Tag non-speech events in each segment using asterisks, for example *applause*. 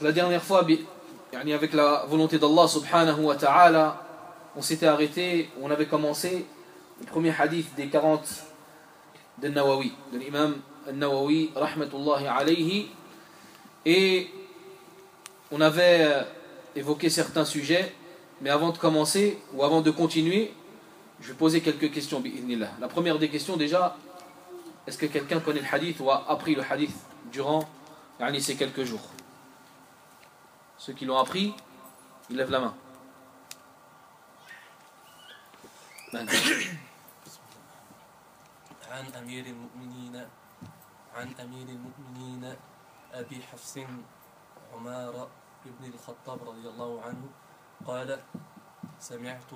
La dernière fois, avec la volonté d'Allah subhanahu wa ta'ala, on s'était arrêté, on avait commencé le premier hadith des 40 de Nawawi, de l'imam Nawawi, rahmatullahi alayhi, et on avait évoqué certains sujets, mais avant de commencer, ou avant de continuer, je vais poser quelques questions. La première des questions déjà, est-ce que quelqu'un connaît le hadith ou a appris le hadith durant ces quelques jours? Ceux qui l'ont appris, ils lèvent la main. عن أمير المؤمنين عن أمير المؤمنين أبي حفص عمار بن الخطاب رضي الله عنه قال سمعت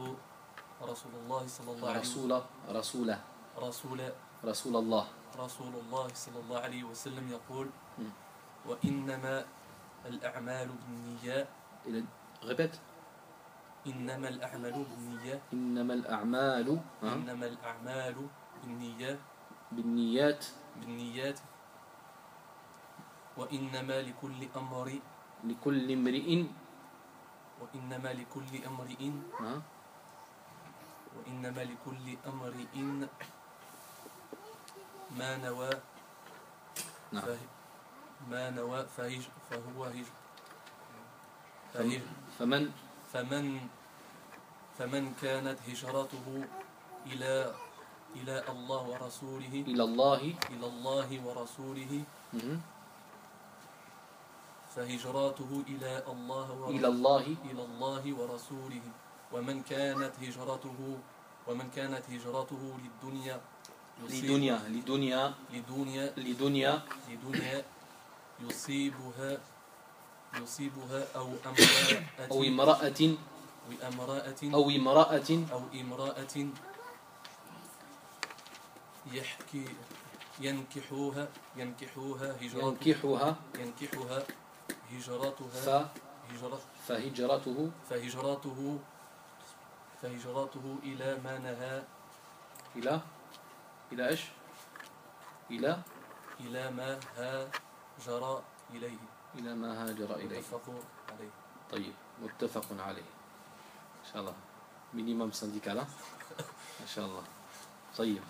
رسول الله صلى الله عليه وسلم رسول رسول رسول الله. رسول الله صلى الله عليه وسلم يقول وإنما الأعمال بالنيات ريبيت إنما الأعمال بالنيات إنما الأعمال إنما الأعمال بالنيات بالنيات. بالنيات. وإنما لكل أمر. لكل امرئ. وإنما لكل امرئ وإنما لكل امرئ ما نوى. نعم. ما نوى فهج فهو هج فهج فمن؟ فمن فمن كانت هجرته إلى إلى الله ورسوله. إلى الله. إلى الله ورسوله. فهجراته إلى الله ورسوله. إلى الله. إلى الله ورسوله. ومن كانت هجرته ومن كانت هجرته للدنيا. لدنيا. لدنيا. لدنيا. لدنيا. لدنيا. يصيبها يصيبها أو أمرأة أو امرأة أو امرأة. أو امرأة. أو امرأة يحكي ينكحوها ينكحوها ينكحها ينكحها هجرتها ف هجرت فهجرته. فهجرته فهجرته إلى ما نهى. إلى إلى إيش؟ إلى إلى ما هاجر إليه. إلى ما هاجر إليه. متفق عليه. طيب متفق عليه. إن شاء الله minimum syndical hein إن شاء الله طيب.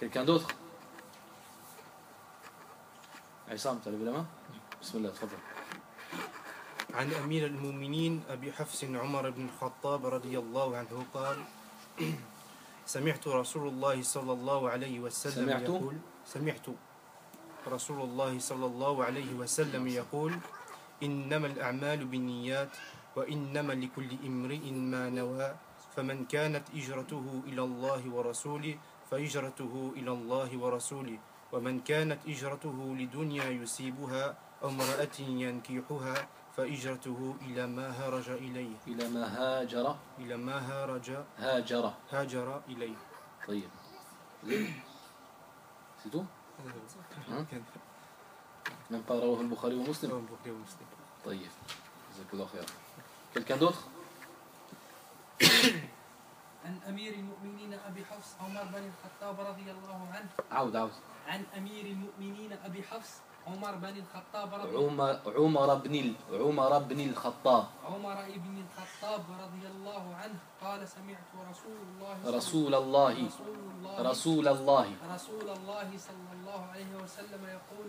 Quelqu'un d'autre? عصام la main? بسم الله تفضل. عن أمير المؤمنين أبي حفص عمر بن الخطاب رضي الله عنه قال *clears throat* سمعت رسول الله صلى الله عليه وسلم سمعت؟ يقول سمعت. رسول الله صلى الله عليه وسلم يقول إنما الأعمال بالنيات وإنما لكل امرئ ما نوى فمن كانت إجرته إلى الله ورسوله فهجرته إلى الله ورسوله ومن كانت إجرته لدنيا يصيبها أو امرأة ينكحها فإجرته إلى ما هرج إليه. إلى ما هاجر. إلى ما هرج. هاجر. هاجر إليه. طيب. C'est tout من قال رواه البخاري ومسلم. البخاري ومسلم. طيب جزاك الله خير. Quelqu'un d'autre عن أمير المؤمنين أبي حفص عمر بن الخطاب رضي الله عنه. عاود عاود. عن أمير المؤمنين أبي حفص عمر بن الخطاب رضي عمر عمر بن عمر بن الخطاب. عمر بن الخطاب رضي الله عنه قال سمعت رسول الله صلى- رسول الله رسول الله رسول الله. رسول الله صلى الله عليه وسلم يقول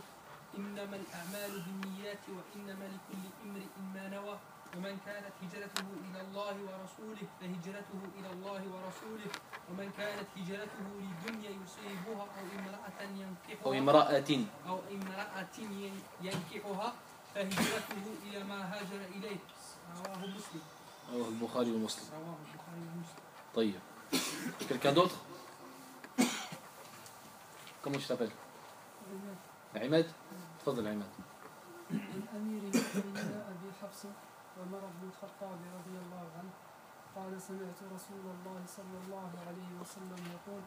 إنما الأعمال بالنيات وإنما لكل امرئ ما نوى ومن كانت هجرته إلى الله ورسوله فهجرته إلى الله ورسوله. ومن كانت هجرته لدنيا يصيبها أو امرأة ينكحها أو امرأة. أو امرأة ين- ينكحها فهجرته إلى ما هاجر إليه. رواه مسلم. رواه البخاري ومسلم. رواه البخاري ومسلم. طيب. Quelqu'un d'autre? Comment tu t'appelles عماد. تفضل عماد. عن أمير المؤمنين أبي حفص عمر بن الخطاب رضي الله عنه قال سمعت رسول الله صلى الله عليه وسلم يقول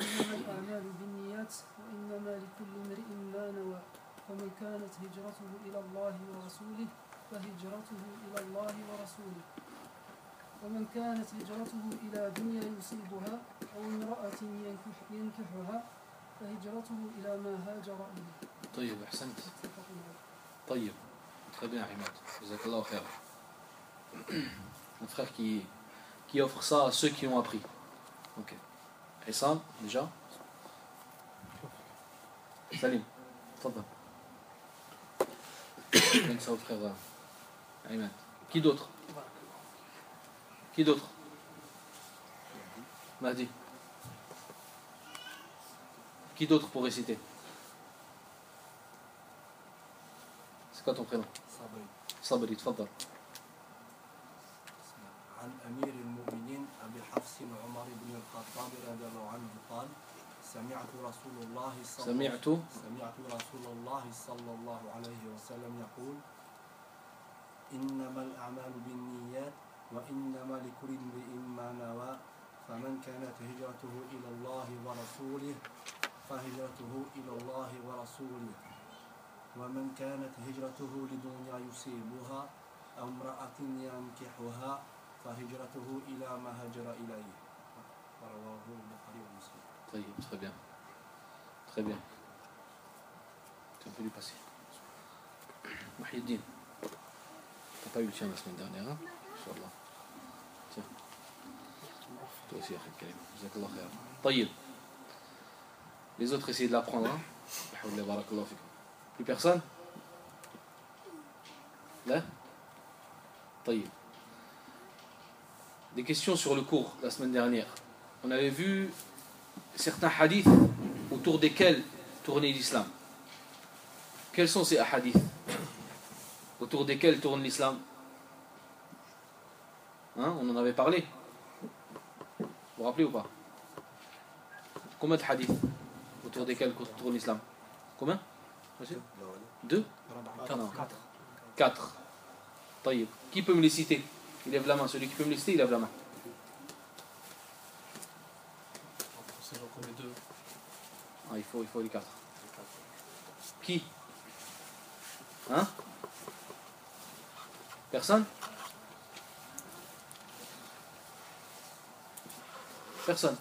إنما الأعمال بالنيات وإنما لكل امرئ ما نوى فمن كانت هجرته إلى الله ورسوله فهجرته إلى الله ورسوله. ومن كانت هجرته إلى دنيا يصيبها أو امرأة ينكح ينكحها فهجرته إلى ما هاجر إليه. طيب أحسنت. طيب. Très bien, Ahmed. Un frère qui, qui offre ça à ceux qui ont appris. Ok. Essam, déjà? Salim, t'entends ça au frère euh, Ahmed. Qui d'autre? Qui d'autre? Mahdi. Qui d'autre pour réciter? C'est quoi ton prénom? صبري تفضل. عن أمير المؤمنين أبي حفص عمر بن الخطاب رضي الله عنه قال سمعت رسول الله صلى سمعت؟ سمعت رسول الله صلى الله عليه وسلم يقول إنما الأعمال بالنيات وإنما لكل امرئ ما نوى فمن كانت هجرته إلى الله ورسوله فهجرته إلى الله ورسوله. ومن كانت هجرته لدنيا يصيبها أو امرأة ينكحها فهجرته إلى ما هجر إليه رواه البخاري ومسلم طيب très bien très bien tu peux lui passer Mahiddin t'as pas eu le tien la semaine dernière hein Inch'Allah tiens toi aussi Akhi Karim Jazakallah khair طيب les autres essayez de l'apprendre hein Alhamdulillah, barakallahu fikum. Plus personne? Là? Des questions sur le cours la semaine dernière. On avait vu certains hadiths autour desquels tournait l'islam. Quels sont ces hadiths autour desquels tourne l'islam? Hein On en avait parlé. Vous vous rappelez ou pas? Combien de hadiths autour desquels tourne l'islam? Combien? Deux Quatre. Quatre. Qui peut me les citer? Il lève la main. Celui qui peut me les citer, il lève la main. Ah, il, faut, il faut les quatre. Qui? Hein? Personne? Personne.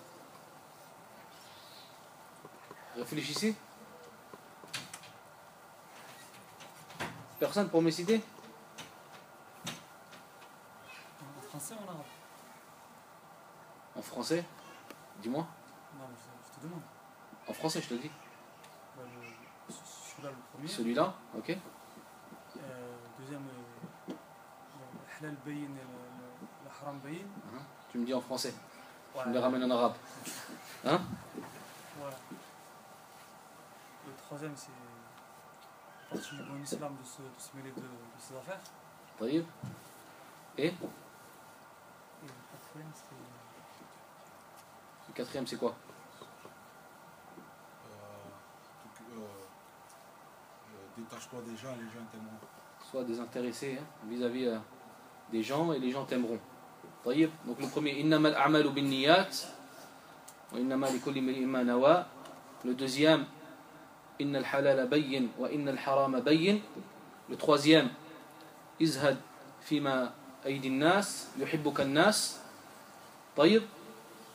Réfléchissez. Personne pour me citer En français ou en arabe En français Dis-moi. Non, je, je te demande. En français, je te dis. Bah, le- Celui-là, le premier. Celui-là, ok Euh, deuxième, euh, le halal bayin et le, le, le haram bayin. Tu me dis en français. Ouais, Tu me les ramènes en arabe. *laughs* Hein Voilà. Le troisième, c'est particulier pour l'islam de se, de se mêler de, de ces affaires. Oui. Et Et le quatrième, c'est. Le quatrième, c'est quoi? Euh, euh, euh, Détache-toi des gens, les gens t'aimeront. Sois désintéressé hein, vis-à-vis hein, -vis, euh, des gens et les gens t'aimeront. Donc le premier, Innamal amalu bin niyat, wa innamal ikulli ma nawa. Le deuxième, إن الحلال بين وإن الحرام بين Le troisième, Izhad fima aidin nas, yuhibbuka nas, taïb.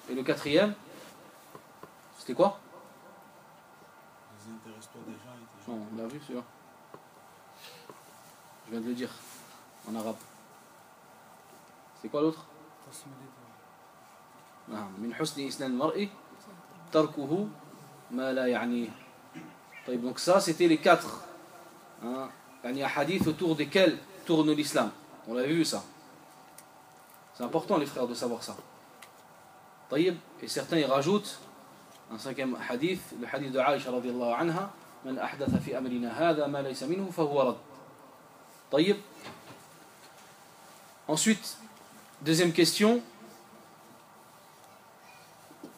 Et le quatrième, c'était quoi Non, on l'a vu, sûr. Je viens de le dire en arabe. C'est quoi l'autre Non, min husni islam mar'i, tarkuhu ma la ya'nihi. donc ça c'était les quatre hein, يعني hadith autour desquels tourne l'islam on l'avait vu ça c'est important les frères de savoir ça طيب et certains y rajoutent un cinquième hadith le hadith de Aïcha رضي الله عنها من أحدث في أمرنا هذا ما ليس منه فهو رد طيب ensuite deuxième question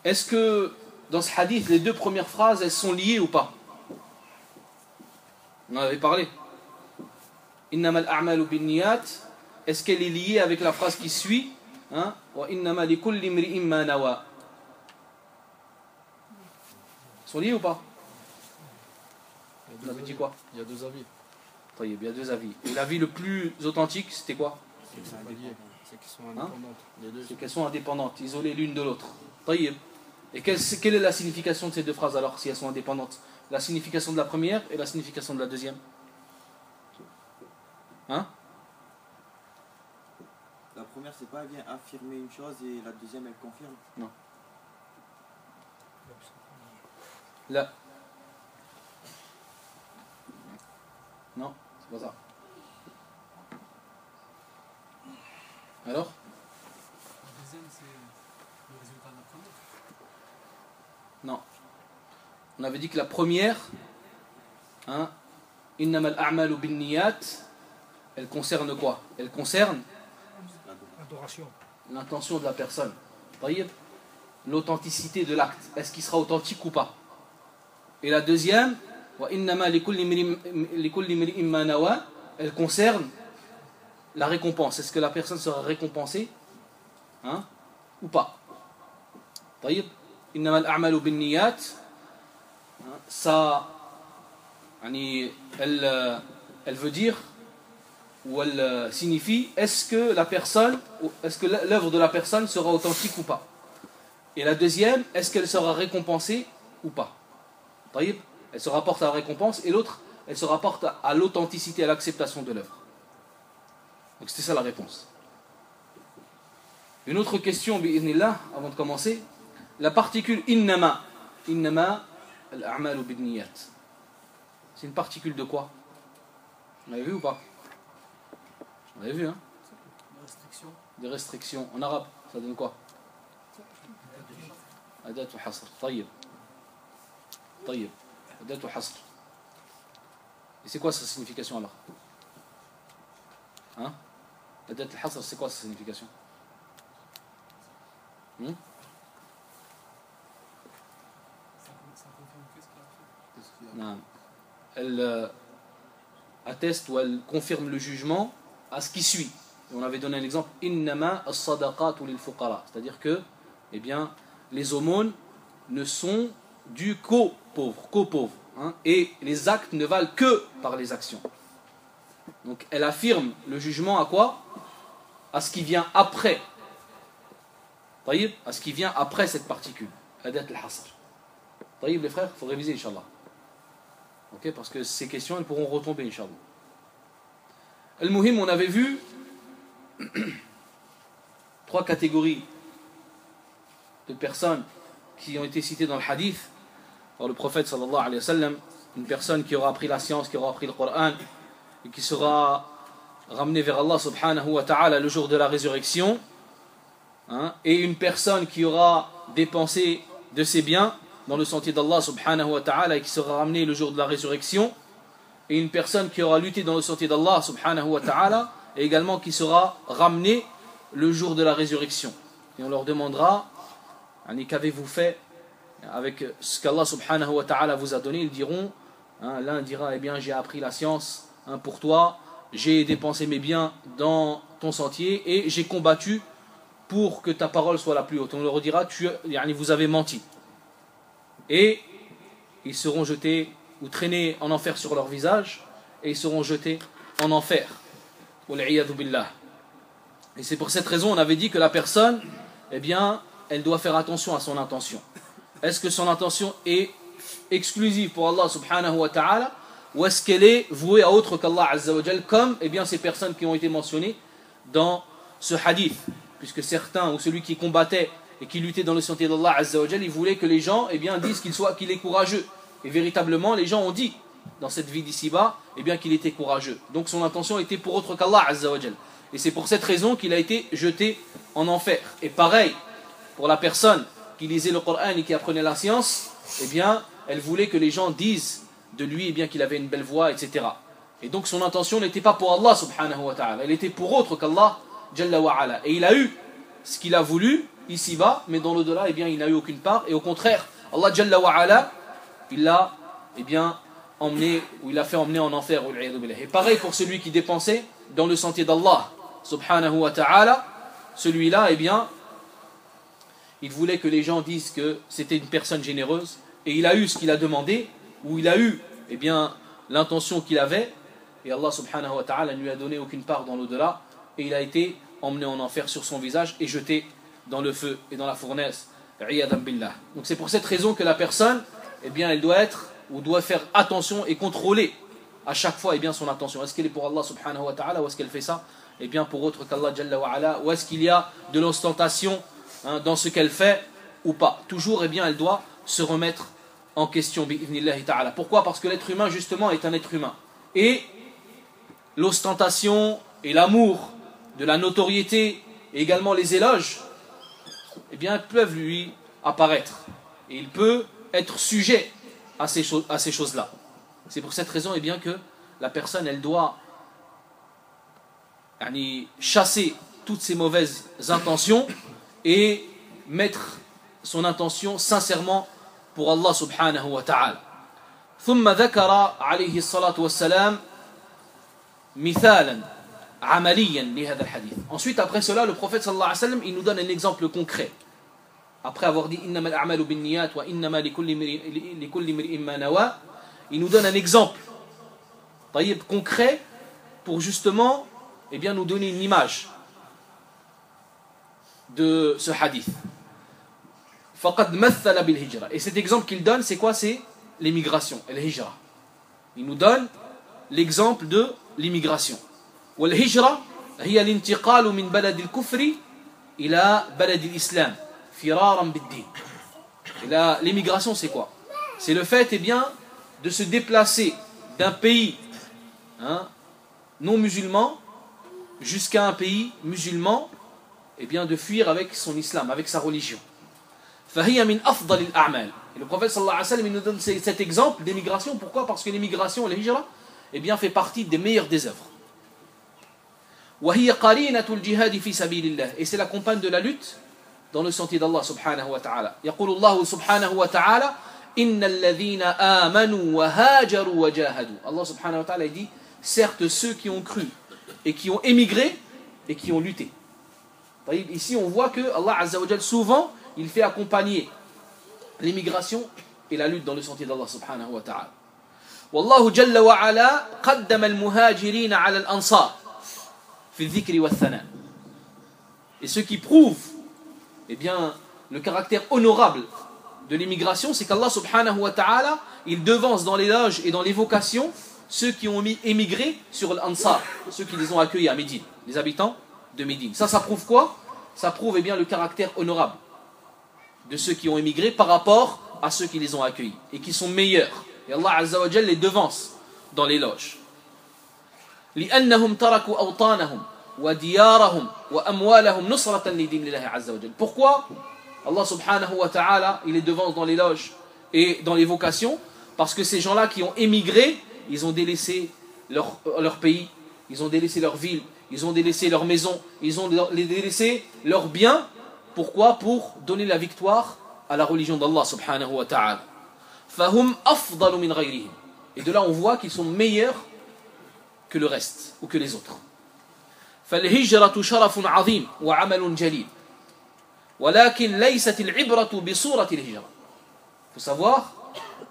Est-ce que dans ce hadith, les deux premières phrases, elles sont liées ou pas On en avait parlé. Innamal a'malu binniyat. Est-ce qu'elle est liée avec la phrase qui suit hein? Elles sont liées ou pas? On avait dit quoi? Il y a deux avis. Il y a deux avis. Et l'avis le plus authentique, c'était quoi? C'est qu'ils sont liés, Hein? indépendantes. C'est qu'elles sont indépendantes, isolées l'une de l'autre. Et quelle est la signification de ces deux phrases alors, si elles sont indépendantes? La signification de la première et la signification de la deuxième Hein? La première, c'est pas elle vient affirmer une chose et la deuxième, elle confirme. Là. Non, c'est pas ça. Alors? La deuxième, c'est le résultat de la première. Non. On avait dit que la première, hein, elle concerne quoi? Elle concerne l'intention de la personne. L'authenticité de l'acte. Est-ce qu'il sera authentique ou pas? Et la deuxième, elle concerne la récompense. Est-ce que la personne sera récompensée hein, ou pas Taïeb. Innama al-a'malu binniyat. Hein, Ça, euh, elle veut dire ou elle euh, signifie est-ce que la personne, est-ce que l'œuvre de la personne sera authentique ou pas? Et la deuxième, est-ce qu'elle sera récompensée ou pas? Elle se rapporte à la récompense et l'autre, elle se rapporte à- l'authenticité, à l'acceptation de l'œuvre. Donc c'était ça la réponse. Une autre question, avant de commencer. La particule innama, innama al-a'malu bidniyat. C'est une particule de quoi Vous l'avez vu ou pas on avait vu, hein La restriction. Des restrictions. En arabe, ça donne quoi أداة حصر طيب طيب أداة حصر Et c'est quoi sa signification alors Hein أداة الحصر c'est quoi sa signification Hmm Elle euh, atteste ou elle confirme le jugement à ce qui suit. On avait donné un exemple fuqara. C'est-à-dire que eh bien, les aumônes ne sont dus qu'aux pauvres, qu'aux pauvres. hein. et les actes ne valent que par les actions. Donc elle affirme le jugement à quoi? À ce qui vient après. À ce qui vient après cette particule. Al-hasr. Les frères, il faut réviser, Inch'Allah. Parce que ces questions, elles pourront retomber, Inch'Allah. Al-Muhim, on avait vu *clears throat* trois catégories de personnes qui ont été citées dans le hadith par le prophète sallallahu alayhi. Une personne qui aura appris la science, qui aura appris le Coran et qui sera ramenée vers Allah subhanahu wa ta'ala le jour de la résurrection. Hein, et une personne qui aura dépensé de ses biens dans le sentier d'Allah subhanahu wa ta'ala et qui sera ramenée le jour de la résurrection. Et une personne qui aura lutté dans le sentier d'Allah subhanahu wa ta'ala et également qui sera ramenée le jour de la résurrection. Et on leur demandera Qu'avez-vous fait avec ce qu'Allah subhanahu wa ta'ala vous a donné? Ils diront hein, L'un dira Eh bien, j'ai appris la science hein, pour toi, j'ai dépensé mes biens dans ton sentier et j'ai combattu pour que ta parole soit la plus haute. On leur dira tu, Vous avez menti. Et ils seront jetés ou traînés en enfer sur leur visage et ils seront jetés en enfer. Et c'est pour cette raison on avait dit que la personne eh bien, elle doit faire attention à son intention. Est-ce que son intention est exclusive pour Allah subhanahu wa ta'ala ou est-ce qu'elle est vouée à autre qu'Allah azza wa jal, comme eh bien, ces personnes qui ont été mentionnées dans ce hadith? Puisque certains ou celui qui combattait et qui luttait dans le sentier d'Allah azza wa jal, il voulait que les gens eh bien, disent qu'il qu'il est courageux et véritablement les gens ont dit dans cette vie d'ici-bas eh bien qu'il était courageux donc son intention était pour autre qu'Allah azza wa jal. et c'est pour cette raison qu'il a été jeté en enfer et pareil pour la personne qui lisait le Coran et qui apprenait la science, eh bien, elle voulait que les gens disent de lui eh bien qu'il avait une belle voix, etc. Et donc son intention n'était pas pour Allah subhanahu wa ta'ala, elle était pour autre qu'Allah jalla wa ala. Et il a eu ce qu'il a voulu ici-bas, mais dans l'au-delà, eh bien, il n'a eu aucune part. Et au contraire, Allah jalla wa ala, il l'a eh bien, emmené, ou il a fait emmener en enfer. Et pareil pour celui qui dépensait dans le sentier d'Allah subhanahu wa ta'ala, celui-là, eh bien, il voulait que les gens disent que c'était une personne généreuse et il a eu ce qu'il a demandé ou il a eu eh bien l'intention qu'il avait et Allah subhanahu wa ta'ala ne lui a donné aucune part dans l'au-delà et il a été emmené en enfer sur son visage et jeté dans le feu et dans la fournaise donc c'est pour cette raison que la personne eh bien elle doit être ou doit faire attention et contrôler à chaque fois eh bien son attention est-ce qu'elle est pour Allah subhanahu wa ta'ala ou est-ce qu'elle fait ça? Eh bien pour autre qu'Allah jalla wa ala ou est-ce qu'il y a de l'ostentation Hein, dans ce qu'elle fait ou pas? Toujours, eh bien, elle doit se remettre en question. Pourquoi? Parce que l'être humain, justement, est un être humain. Et l'ostentation et l'amour de la notoriété et également les éloges, eh bien, peuvent lui apparaître. Et il peut être sujet à ces, choses, à ces choses-là. C'est pour cette raison eh bien, que la personne, elle doit chasser toutes ces mauvaises intentions et mettre son intention sincèrement pour Allah subhanahu wa ta'ala. ثم ذكر عليه الصلاة والسلام مثالا عمليا لهذا الحديث. Ensuite, après cela, le prophète sallallahu alayhi wa sallam, il nous donne un exemple concret. Après avoir dit il nous donne un exemple concret pour justement eh bien, nous donner une image de ce hadith. Et cet exemple qu'il donne, c'est quoi? C'est l'immigration, l'hijra. Il nous donne l'exemple de l'immigration. والهجرة هي الانتقال من بلد الكفر إلى بلد الإسلام فرارا بالدين. Et là, l'immigration, c'est quoi C'est le fait, eh bien, de se déplacer d'un pays hein, non musulman jusqu'à un pays musulman eh bien, de fuir avec son islam, avec sa religion. Et le prophète sallallahu alayhi wa sallam il nous donne cet exemple d'émigration. Pourquoi Parce que l'émigration, la hijra, eh bien, fait partie des meilleures des œuvres. Et c'est la compagne de la lutte dans le sentier d'Allah subhanahu wa ta'ala. يقول الله سبحانه وتعالى إن الذين آمنوا وهاجروا وجاهدوا Allah subhanahu wa ta'ala dit certes ceux qui ont cru et qui ont émigré et qui ont lutté. Ici, on voit que Allah Azzawajal, souvent, il fait accompagner l'immigration et la lutte dans le sentier d'Allah subhanahu wa ta'ala. والله جل وعلا قدم المهاجرين على الأنصار. Et ce qui prouve eh bien, le caractère honorable de l'immigration, c'est qu'Allah subhanahu wa ta'ala, il devance dans l'éloge et dans l'évocation ceux qui ont émigré sur l'Ansar, ceux qui les ont accueillis à Médine, les habitants de Médine. Ça, ça prouve quoi? Ça prouve eh bien, le caractère honorable de ceux qui ont émigré par rapport à ceux qui les ont accueillis et qui sont meilleurs. Et Allah les devance dans l'éloge. Pourquoi Allah subhanahu wa ta'ala les devance dans l'éloge et dans l'évocation Parce que ces gens-là qui ont émigré, ils ont délaissé leur, leur pays, ils ont délaissé leur ville, ils ont délaissé leur maison, ils ont délaissé leurs biens. Pourquoi? Pour donner la victoire à la religion d'Allah subhanahu wa ta'ala. Et de là on voit qu'ils sont meilleurs que le reste ou que les autres. فالهجرة شرف عظيم وعمل جليل ولكن ليست العبرة بصورة الهجرة. Il faut savoir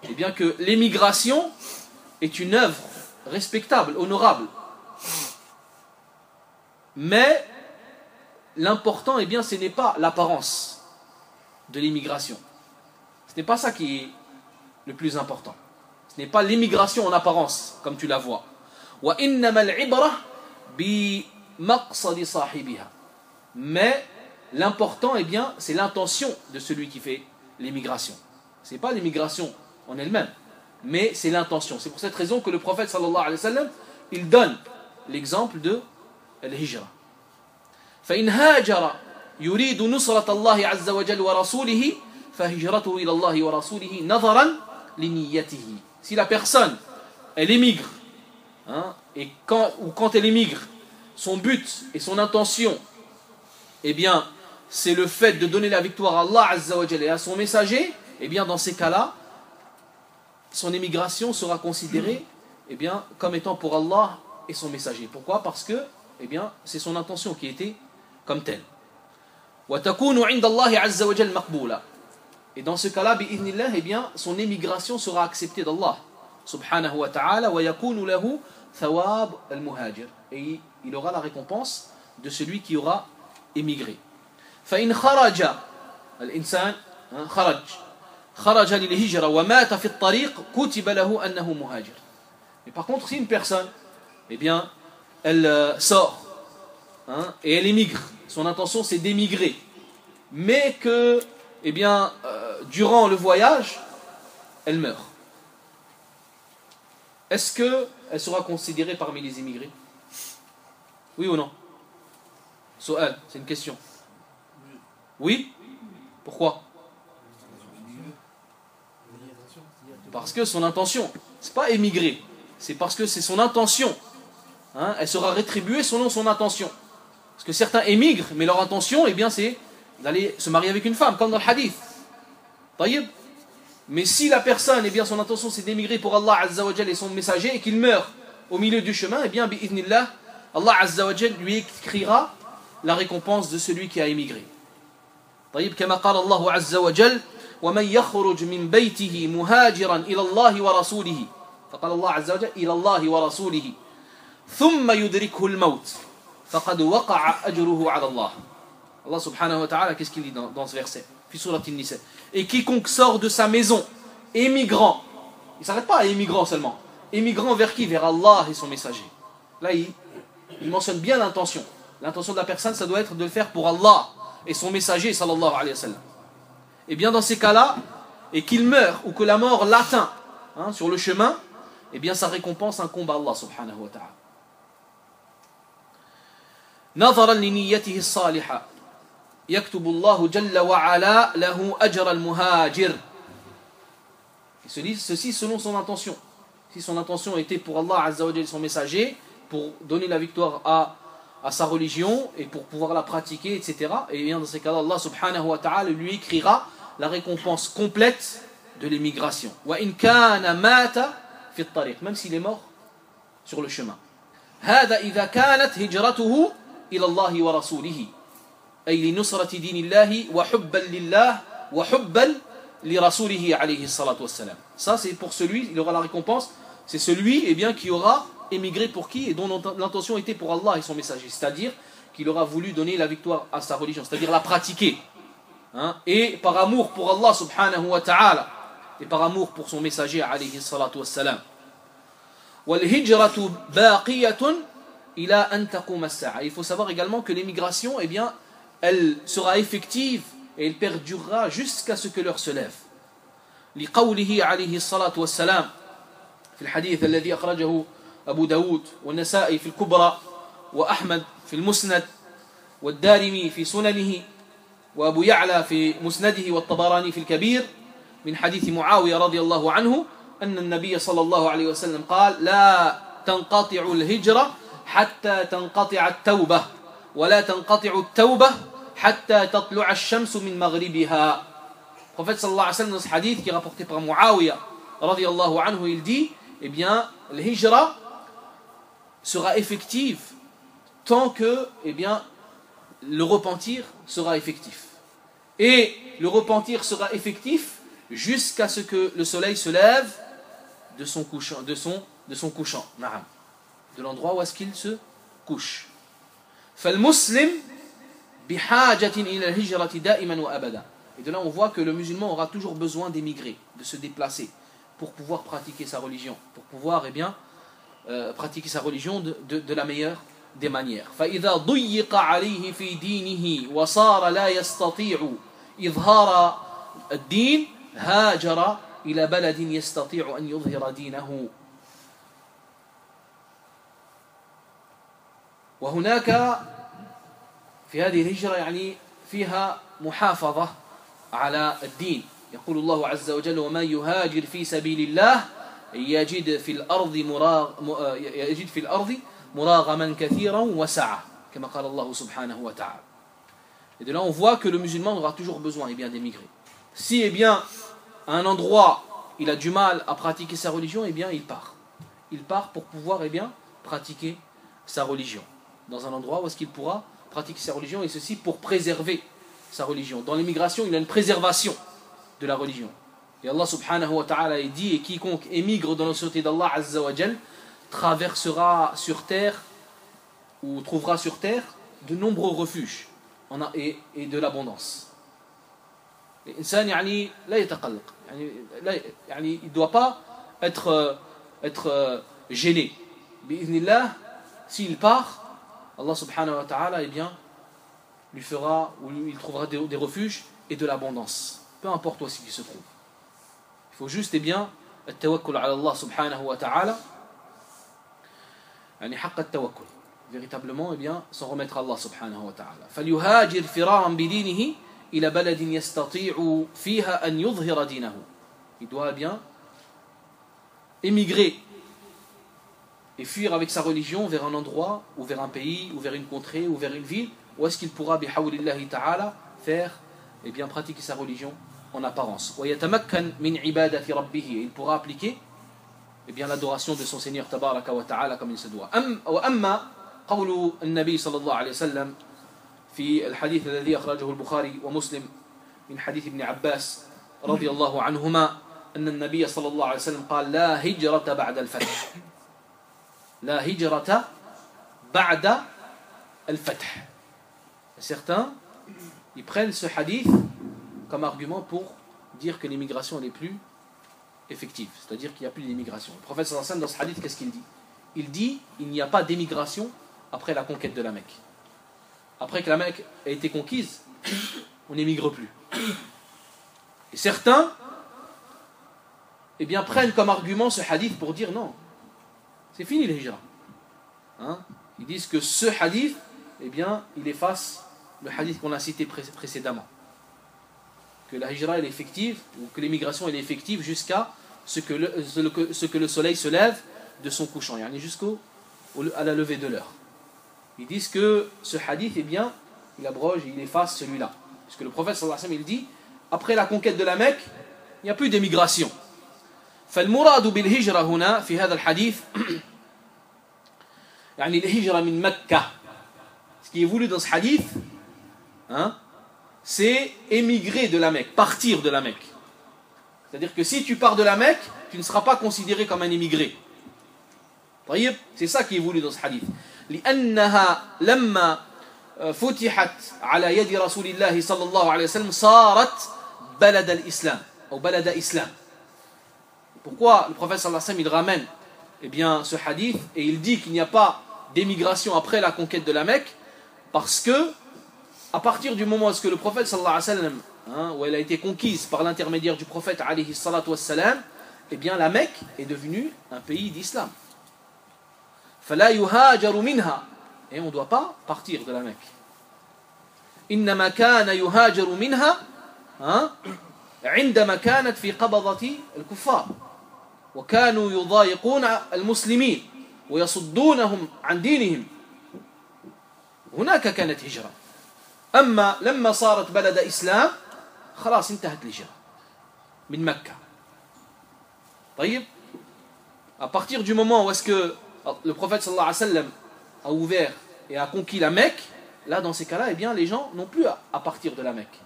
eh bien, que l'émigration est une œuvre respectable, honorable, mais l'important, eh bien, ce n'est pas l'apparence de l'immigration. Ce n'est pas ça qui est le plus important. Ce n'est pas l'immigration en apparence, comme tu la vois. وإنما العبرة بمقصد صاحبها. Mais l'important, eh bien, c'est l'intention de celui qui fait l'immigration. Ce n'est pas l'immigration en elle-même, mais c'est l'intention. C'est pour cette raison que le prophète sallallahu alayhi wa sallam, il donne l'exemple de l'hijra. فإن هاجر يريد نصرة الله عز وجل ورسوله فهجرته إلى الله ورسوله نظرا لنيته. Si la personne, elle émigre, Hein, et quand, elle émigre, son but et son intention, eh bien, c'est le fait de donner la victoire à Allah Azzawajal et à son messager, eh bien, dans ces cas-là, son émigration sera considérée eh bien, comme étant pour Allah et son messager. Pourquoi? Parce que eh bien, c'est son intention qui était comme telle. Et dans ce cas-là, eh bien, son émigration sera acceptée d'Allah subhanahu wa ta'ala وَيَكُونُ لَهُ ثَوَابُ الْمُهَاجِرِ Et il aura la récompense de celui qui aura émigré. فإن خرج الإنسان خرج خرج للهجرة ومات في الطريق كتب له أنه مهاجر Mais par contre, si une personne, eh bien, elle euh, sort hein, et elle émigre, son intention c'est d'émigrer, mais que, eh bien, euh, durant le voyage, elle meurt. Est-ce qu'elle sera considérée parmi les immigrés? Oui ou non? Soal, c'est une question. Oui? Pourquoi? Parce que son intention, c'est pas émigrer, c'est parce que c'est son intention. Hein, elle sera rétribuée selon son intention. Parce que certains émigrent, mais leur intention, eh bien, c'est d'aller se marier avec une femme, comme dans le hadith. Mais si la personne, eh bien, son intention, c'est d'émigrer pour Allah Azza wa Jal et son messager, et qu'il meurt au milieu du chemin, eh bien, bi'idhnillah, Allah Azza wa Jal lui écrira la récompense de celui qui a émigré. طيب كما قال الله عز وجل ومن يخرج من بيته مهاجرا إلى الله ورسوله فقال الله عز وجل إلى الله ورسوله ثم يدركه الموت فقد وقع أجره على الله Allah subhanahu wa ta'ala, qu'est-ce qu'il dit dans, ce verset Et quiconque sort de sa maison, émigrant, il ne s'arrête pas à émigrant seulement, émigrant vers qui? Vers Allah et son messager. Là, il, mentionne bien l'intention. L'intention de la personne, ça doit être de le faire pour Allah et son messager, sallallahu alayhi wa sallam. Et bien dans ces cas-là, et qu'il meurt ou que la mort l'atteint hein, sur le chemin, eh bien sa récompense incombe à Allah subhanahu wa ta'ala. نظرا لنيته الصالحة يكتب الله جل وعلا له أجر المهاجر Et ceci, ceci selon son intention. Si son intention était pour Allah Azza wa Jalla, son messager, pour donner la victoire à à sa religion et pour pouvoir la pratiquer, etc. Et bien dans ces cas-là, Allah subhanahu wa ta'ala lui écrira la récompense complète de l'émigration. Même s'il est mort sur le chemin. هذا إذا كانت هجرته إلى الله ورسوله أي لنصرة دين الله وحبا لله وحبا لرسوله عليه الصلاة والسلام. Ça c'est pour celui, il aura la récompense, c'est celui eh bien, qui aura émigré pour qui et dont l'intention était pour Allah et son messager. C'est-à-dire qu'il aura voulu donner la victoire à sa religion, c'est-à-dire la pratiquer. Hein, et par amour pour Allah subhanahu wa ta'ala, et par amour pour son messager alayhi salatu wassalam. Il faut savoir également que l'émigration, eh bien, elle sera effective et elle perdurera jusqu'à ce que l'heure se lève. لقوله عليه الصلاة والسلام في الحديث الذي أخرجه أبو داود والنسائي في الكبرى وأحمد في المسند والدارمي في سننه وأبو يعلى في مسنده والطبراني في الكبير من حديث معاوية رضي الله عنه أن النبي صلى الله عليه وسلم قال لا تنقطع الهجرة حتى تنقطع التوبة ولا تنقطع التوبة حتى تطلع الشمس من مغربها prophète sallallahu alayhi wa sallam dans ce hadith qui est rapporté par Muawiyah radiallahu anhu il dit eh bien le hijra sera effective tant que eh bien le repentir sera effectif et le repentir sera effectif jusqu'à ce que le soleil se lève de son couchant de son de son couchant de l'endroit où est-ce qu'il se couche فالمسلم Et de là, on voit que le musulman aura toujours besoin d'émigrer, de se déplacer, pour pouvoir pratiquer sa religion, pour pouvoir, eh bien, euh, pratiquer sa religion de, de, de la meilleure des manières. فإذا ضيق عليه في دينه وصار لا يستطيع إظهار الدين هاجر إلى بلد يستطيع أن يظهر دينه وهناك في هذه الهجرة يعني فيها محافظة على الدين يقول الله عز وجل وما يهاجر في سبيل الله يجد في الأرض مراغ يجد في الأرض مراغما كثيرا وسعة كما قال الله سبحانه وتعالى Et de là, on voit que le musulman aura toujours besoin eh bien, d'émigrer. Si, eh bien, à un endroit, il a du mal à pratiquer sa religion, eh bien, il part. Il part pour pouvoir, eh bien, pratiquer sa religion. Dans un endroit où est-ce qu'il pourra pratique sa religion, et ceci pour préserver sa religion. Dans l'immigration, il y a une préservation de la religion. Et Allah subhanahu wa ta'ala dit, et quiconque émigre dans la société d'Allah azzawajal, traversera sur terre, ou trouvera sur terre, de nombreux refuges et, de l'abondance. Yani, il ne doit pas être, euh, être euh, gêné. S'il part, Allah subhanahu wa ta'ala eh bien lui fera ou lui- il trouvera des, des refuges et de l'abondance peu importe où il se trouve il faut juste eh bien التوكل على الله سبحانه وتعالى يعني حق التوكل véritablement eh bien s'en remettre à Allah subhanahu wa ta'ala فليهاجر فرارا بدينه إلى بلد يستطيع فيها أن يظهر دينه il doit bien émigrer et fuir avec sa religion vers un endroit ou vers un pays ou vers une contrée ou vers une ville où est-ce qu'il pourra bihawlillahi ta'ala faire et bien pratiquer sa religion en apparence ويتمكن من عبادة ربه il pourra appliquer eh bien l'adoration de son Seigneur tabaraka wa ta'ala comme il se doit أم وأما قول النبي صلى الله عليه وسلم في الحديث الذي أخرجه البخاري ومسلم من حديث ابن عباس رضي الله عنهما أن النبي صلى الله عليه وسلم قال لا هجرة بعد الفتح la hijrata baada al-fath. Certains, ils prennent ce hadith comme argument pour dire que l'immigration n'est plus effective, c'est-à-dire qu'il n'y a plus d'immigration. Le prophète sallallahu dans ce hadith, qu'est-ce qu'il dit? Il dit il n'y a pas d'émigration après la conquête de la Mecque. Après que la Mecque a été conquise, on n'émigre plus. Et certains eh bien, prennent comme argument ce hadith pour dire non, c'est fini le hijra. Hein? Ils disent que ce hadith, eh bien, il efface le hadith qu'on a cité pré- précédemment. Que la hijra est effective, ou que l'émigration est effective jusqu'à ce que le, que- que soleil se lève de son couchant, yani jusqu'au au- à la levée de l'heure. Ils disent que ce hadith, eh bien, il abroge et il efface celui-là. Puisque le prophète sallallahu alayhi wa sallam, il dit, après la conquête de la Mecque, il n'y a plus d'émigration. فالمراد بالهجرة هنا في هذا الحديث يعني الهجرة من مكة ce qui est voulu dans ce hadith hein, c'est émigrer de la Mecque partir de la Mecque c'est-à-dire que si tu pars de la Mecque tu ne seras pas considéré comme un émigré طيب c'est ça qui est voulu dans ce hadith لأنها لما فتحت على يد رسول الله صلى الله عليه وسلم صارت بلد الإسلام أو بلد إسلام Pourquoi le prophète sallallahu alayhi wa sallam il ramène eh bien, ce hadith et il dit qu'il n'y a pas d'émigration après la conquête de la Mecque Parce que à partir du moment où est-ce que le prophète sallallahu alayhi wa sallam, hein, où elle a été conquise par l'intermédiaire du prophète alayhi salatu wassalam, eh bien la Mecque est devenue un pays d'islam. فلا يهاجر منها et on ne doit pas partir de la Mecque. إنما كان يهاجر منها hein, عندما كانت في قبضة الكفار وكانوا يضايقون المسلمين ويصدونهم عن دينهم هناك كانت هجرة أما لما صارت بلد إسلام خلاص انتهت الهجرة من مكة طيب à partir du moment où est-ce que le prophète sallallahu alayhi wa sallam a ouvert et a conquis la Mecque là dans ces cas-là eh bien les gens n'ont plus à, à partir de la Mecque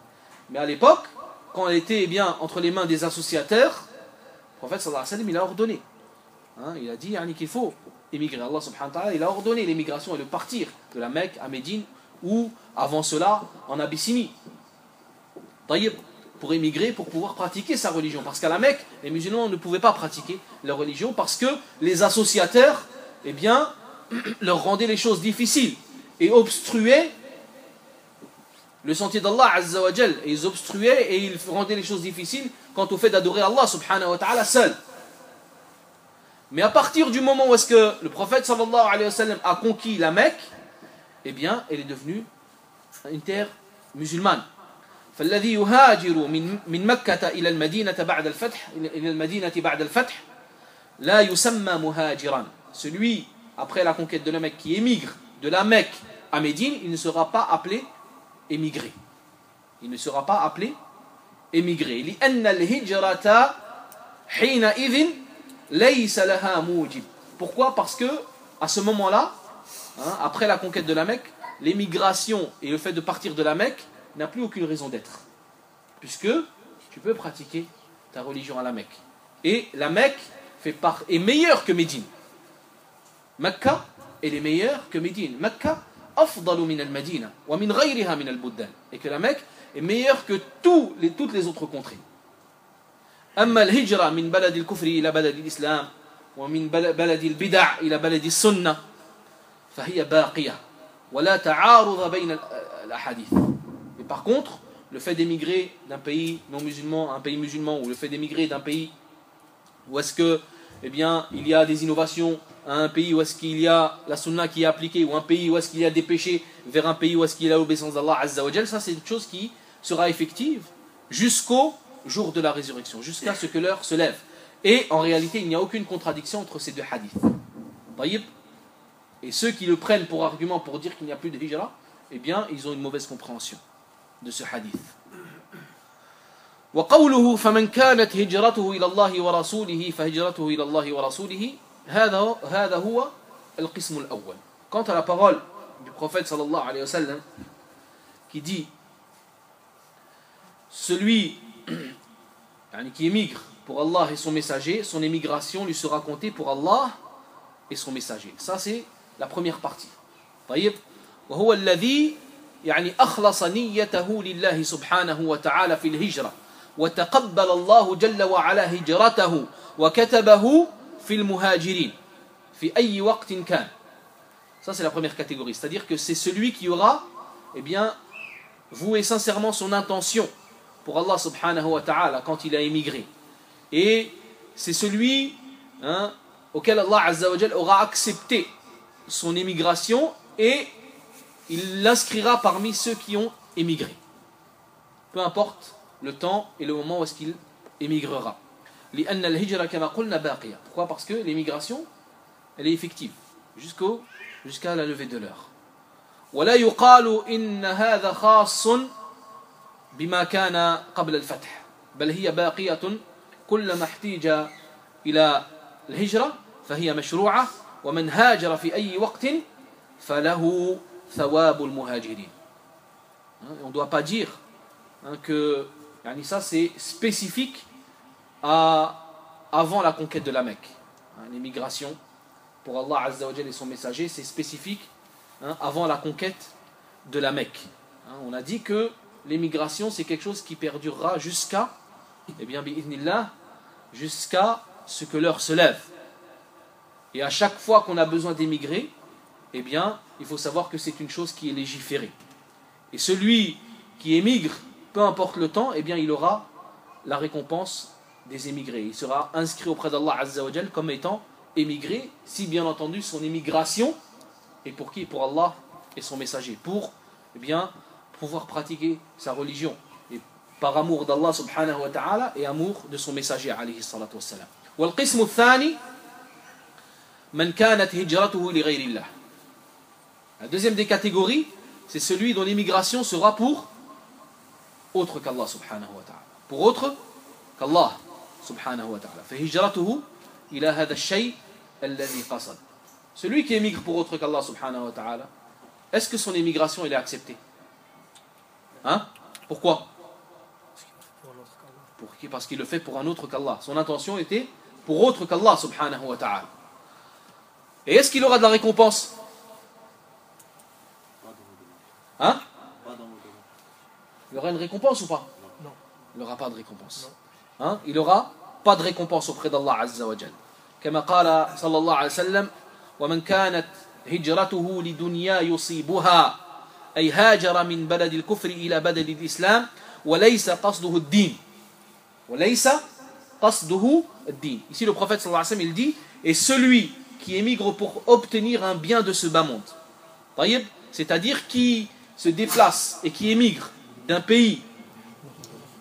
mais à l'époque quand elle était eh bien entre les mains des associateurs le prophète sallallahu alayhi wa il a ordonné Hein, il a dit yani, qu'il faut émigrer Allah subhanahu wa ta'ala il a ordonné l'émigration et le partir de la Mecque à Médine ou avant cela en Abyssinie. Taïb, pour émigrer, pour pouvoir pratiquer sa religion. Parce qu'à la Mecque, les musulmans ne pouvaient pas pratiquer leur religion parce que les associateurs, eh bien, *clears throat* leur rendaient les choses difficiles et obstruaient le sentier d'Allah Azza wa Jal. Et ils obstruaient et ils rendaient les choses difficiles quant au fait d'adorer Allah subhanahu wa ta'ala seul. Mais à partir du moment où est-ce que le prophète sallallahu alayhi wa sallam a conquis la Mecque, eh bien, elle est devenue une terre musulmane. فالذي يهاجر من من مكة إلى المدينة بعد الفتح إلى المدينة بعد الفتح لا يسمى مهاجرا. Celui après la conquête de la Mecque qui émigre de la Mecque à Médine, il ne sera pas appelé émigré. Il ne sera pas appelé émigrer. Pourquoi? Parce que à ce moment-là, hein, après la conquête de la Mecque, l'émigration et le fait de partir de la Mecque n'a plus aucune raison d'être. Puisque tu peux pratiquer ta religion à la Mecque. Et la Mecque fait part, est meilleure que Médine. Mecca, elle est meilleure que Médine. Mecca, afdalu min al-Madina, wa min ghayriha min al-Buddan. Et que la Mecque, est meilleure que tous les, toutes les autres contrées. أما الهجرة من بلد الكفر إلى بلد الإسلام ومن بل- بلد البدع إلى بلد السنة فهي باقية ولا تعارض بين ال- الأحاديث Mais par contre, le fait d'émigrer d'un pays non musulman à un pays musulman ou le fait d'émigrer d'un pays où est-ce que eh bien, il y a des innovations à un pays où est-ce qu'il y a la sunna qui est appliquée ou un pays où est-ce qu'il y a des péchés vers un pays où est-ce qu'il y a l'obéissance d'Allah Azza wa Jal, ça c'est une chose qui sera effective jusqu'au jour de la résurrection, jusqu'à ce que l'heure se lève. Et en réalité, il n'y a aucune contradiction entre ces deux hadiths. Taïb Et ceux qui le prennent pour argument pour dire qu'il n'y a plus de hijra, eh bien, ils ont une mauvaise compréhension de ce hadith. وقوله فمن كانت هجرته إلى الله ورسوله فهجرته إلى الله ورسوله هذا هذا هو القسم الأول. Quant à la parole du prophète sallallahu alayhi wa sallam qui dit celui yani, qui émigre pour Allah et son messager, son émigration lui sera comptée pour Allah et son messager. Ça c'est la première partie. طيب وهو الذي يعني أخلص نيته لله سبحانه وتعالى في الهجرة وتقبل الله جل وعلا هجرته وكتبه fil muhajirin, fi ayyi. Ça, c'est la première catégorie. C'est-à-dire que c'est celui qui aura, eh bien, voué sincèrement son intention pour Allah subhanahu wa ta'ala quand il a émigré. Et c'est celui hein, auquel Allah azza aura accepté son émigration et il l'inscrira parmi ceux qui ont émigré. Peu importe le temps et le moment où est-ce qu'il émigrera. لأن الهجرة كما قلنا باقية. Pourquoi Parce que l'émigration, elle est effective jusqu'au jusqu'à la levée de l'heure. ولا يقال إن هذا خاص بما كان قبل الفتح بل هي باقية كلما احتيج إلى الهجرة فهي مشروعة ومن هاجر في أي وقت فله ثواب المهاجرين on ne doit pas dire hein, que yani ça c'est spécifique avant la conquête de la Mecque. Hein, L'émigration pour Allah Azza wa Jal et son messager, c'est spécifique hein, avant la conquête de la Mecque. Hein, on a dit que l'émigration c'est quelque chose qui perdurera jusqu'à eh bien jusqu'à ce que l'heure se lève. Et à chaque fois qu'on a besoin d'émigrer, eh bien, il faut savoir que c'est une chose qui est légiférée. Et celui qui émigre, peu importe le temps, eh bien, il aura la récompense des émigrés. Il sera inscrit auprès d'Allah Azza wa Jal comme étant émigré, si bien entendu son émigration est pour qui Pour Allah et son messager. Pour eh bien, pouvoir pratiquer sa religion. Et par amour d'Allah subhanahu wa ta'ala et amour de son messager alayhi salatu wassalam. والقسم الثاني من كانت هجرته لغير الله La deuxième des catégories, c'est celui dont l'immigration sera pour autre qu'Allah subhanahu wa ta'ala. Pour autre qu'Allah subhanahu wa ta'ala. Celui qui émigre pour autre qu'Allah subhanahu wa ta'ala, est-ce que son émigration elle est acceptée? Hein? Pourquoi? Pour Parce qu'il le fait pour un autre qu'Allah. Son intention était pour autre qu'Allah subhanahu wa ta'ala. Et est-ce qu'il aura de la récompense? Hein? Il aura une récompense ou pas? Non. Il n'aura pas de récompense. Hein? Il aura pas de récompense auprès d'Allah Azza wa Jal. كما قال صلى الله عليه وسلم ومن كانت هجرته لدنيا يصيبها أي هاجر من بلد الكفر إلى بلد الإسلام وليس قصده الدين وليس قصده الدين Ici le prophète sallallahu alayhi wa sallam il dit et celui qui émigre pour obtenir un bien de ce bas monde طيب c'est-à-dire qui se déplace et qui émigre d'un pays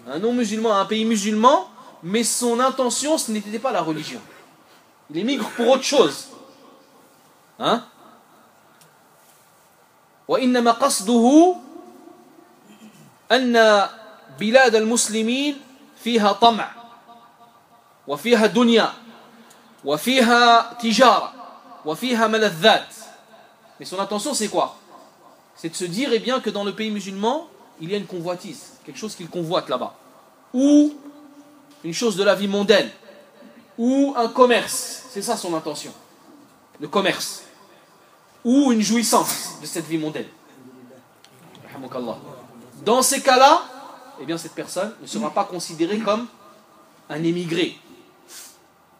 un non-musulman à un pays musulman mais son intention ce n'était pas la religion il émigre pour autre chose hein وإنما قصده أن بلاد المسلمين فيها طمع وفيها دنيا وفيها تجارة وفيها ملذات Mais son intention c'est quoi C'est de se dire eh bien, que dans le pays musulman, il y a une convoitise, quelque chose qu'il convoite là-bas. Ou une chose de la vie mondaine. Ou un commerce. C'est ça son intention. Le commerce. Ou une jouissance de cette vie mondaine. Dans ces cas-là, eh bien cette personne ne sera pas considérée comme un émigré.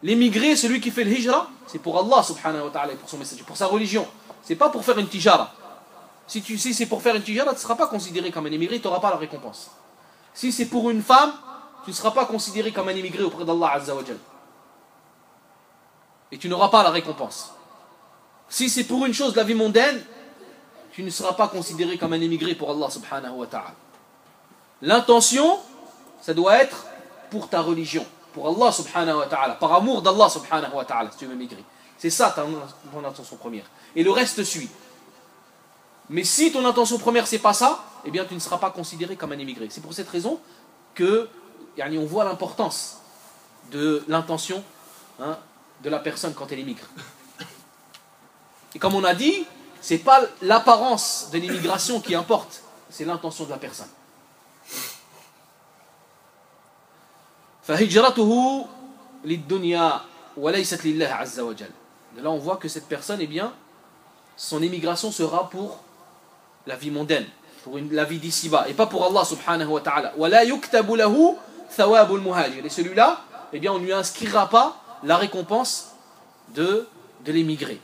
L'émigré, celui qui fait le hijra, c'est pour Allah subhanahu wa ta'ala pour son message, pour sa religion. C'est pas pour faire une tijara. Si tu si c'est pour faire une tijara, tu ne seras pas considéré comme un émigré, tu n'auras pas la récompense. Si c'est pour une femme, tu ne seras pas considéré comme un émigré auprès d'Allah Azza wa Jal. Et tu n'auras pas la récompense. Si c'est pour une chose la vie mondaine, tu ne seras pas considéré comme un émigré pour Allah subhanahu wa ta'ala. L'intention, ça doit être pour ta religion, pour Allah subhanahu wa ta'ala, par amour d'Allah subhanahu wa ta'ala, si tu veux émigrer. C'est ça ton, intention première. Et le reste suit. Mais si ton intention première c'est pas ça, eh bien tu ne seras pas considéré comme un émigré. C'est pour cette raison que Yani on voit l'importance de l'intention hein, de la personne quand elle émigre. Et comme on a dit, c'est pas l'apparence de l'immigration qui importe, c'est l'intention de la personne. De là, on voit que cette personne, eh bien, son émigration sera pour la vie mondaine, pour la vie d'ici-bas, et pas pour Allah subhanahu wa ta'ala thawabul. Et celui-là, eh bien, on ne lui inscrira pas la récompense de, de l'émigré.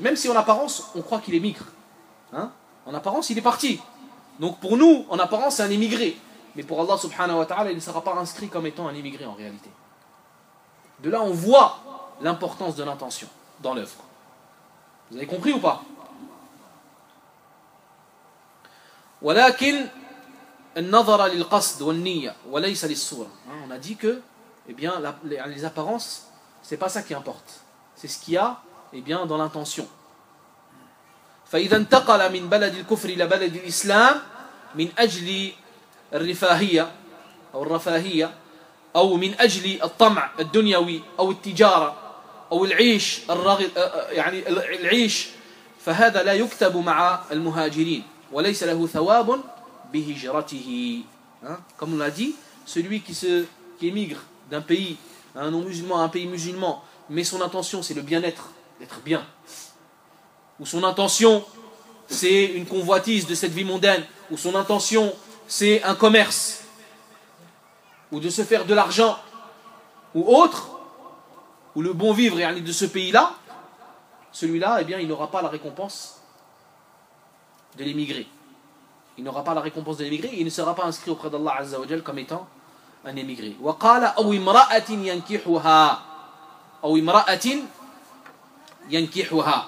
Même si en apparence, on croit qu'il émigre. Hein? En apparence, il est parti. Donc pour nous, en apparence, c'est un émigré. Mais pour Allah subhanahu wa ta'ala, il ne sera pas inscrit comme étant un émigré en réalité. De là, on voit l'importance de l'intention dans l'œuvre. Vous avez compris ou pas? ولكن النظر للقصد والنية وليس للصورة. On a dit que eh bien, la- les, les apparences, c'est pas ça qui importe. C'est ce qu'il y a eh bien, dans l'intention. فإذا انتقل من بلد الكفر إلى بلد الإسلام من أجل الرفاهية أو الرفاهية أو من أجل الطمع الدنيوي أو التجارة أو العيش الرغد يعني العيش فهذا لا يكتب مع المهاجرين وليس له ثواب بهجرته Hein, Comme on l'a dit, celui qui, se, qui émigre d'un pays, un non-musulman à un pays musulman, mais son intention c'est le bien-être, d'être bien, ou son intention c'est une convoitise de cette vie mondaine, ou son intention c'est un commerce, ou de se faire de l'argent, ou autre, ou le bon vivre yani, de ce pays-là, celui-là, eh bien, il n'aura pas la récompense de l'émigré. Il n'aura pas la récompense de l'émigré, il ne sera pas inscrit auprès d'Allah Azza wa Jal comme étant un émigré. وقال أو امرأة ينكحها أو امرأة ينكحها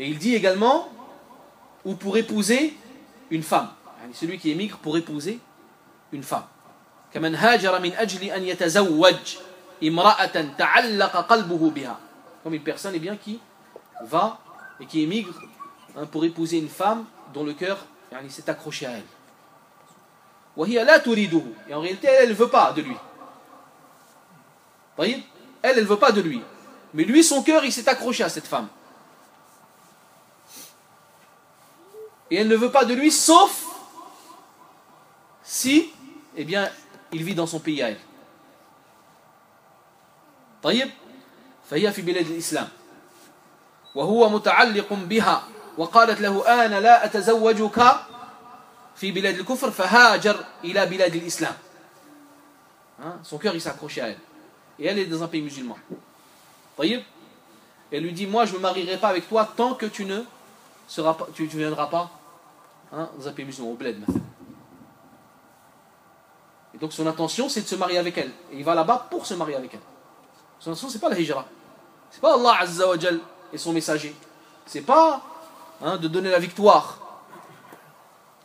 Et il dit également, ou pour épouser une femme. Yani celui qui émigre pour épouser une femme. كمن هاجر من أجل أن يتزوج امرأة تعلق قلبه بها. Comme une personne eh bien, qui va et qui émigre hein, pour épouser une femme dont le cœur yani, s'est accroché à elle. وهي لا تريده. Et en réalité, elle ne veut pas de lui. Voyez Elle, elle ne veut pas de lui. Mais lui, son cœur, il s'est accroché à cette femme. Et elle ne veut pas de lui, sauf si, eh bien, il vit dans son pays à elle. طيب فهي في بلاد الإسلام وهو متعلق بها وقالت له أنا لا أتزوجك في بلاد الكفر فهاجر إلى بلاد الإسلام Hein, Son cœur il s'est accroché à elle. Et elle est dans un pays musulman. طيب Elle lui dit Moi je ne me marierai pas avec toi tant que tu ne seras pas, tu, tu viendras pas hein, dans un pays musulman, au bled. مثلا. Et donc son intention c'est de se marier avec elle. Et il va là-bas pour se marier avec elle. Son intention c'est pas la hijra. C'est pas Allah Azza wa Jal et son messager. C'est pas Hein, de donner la victoire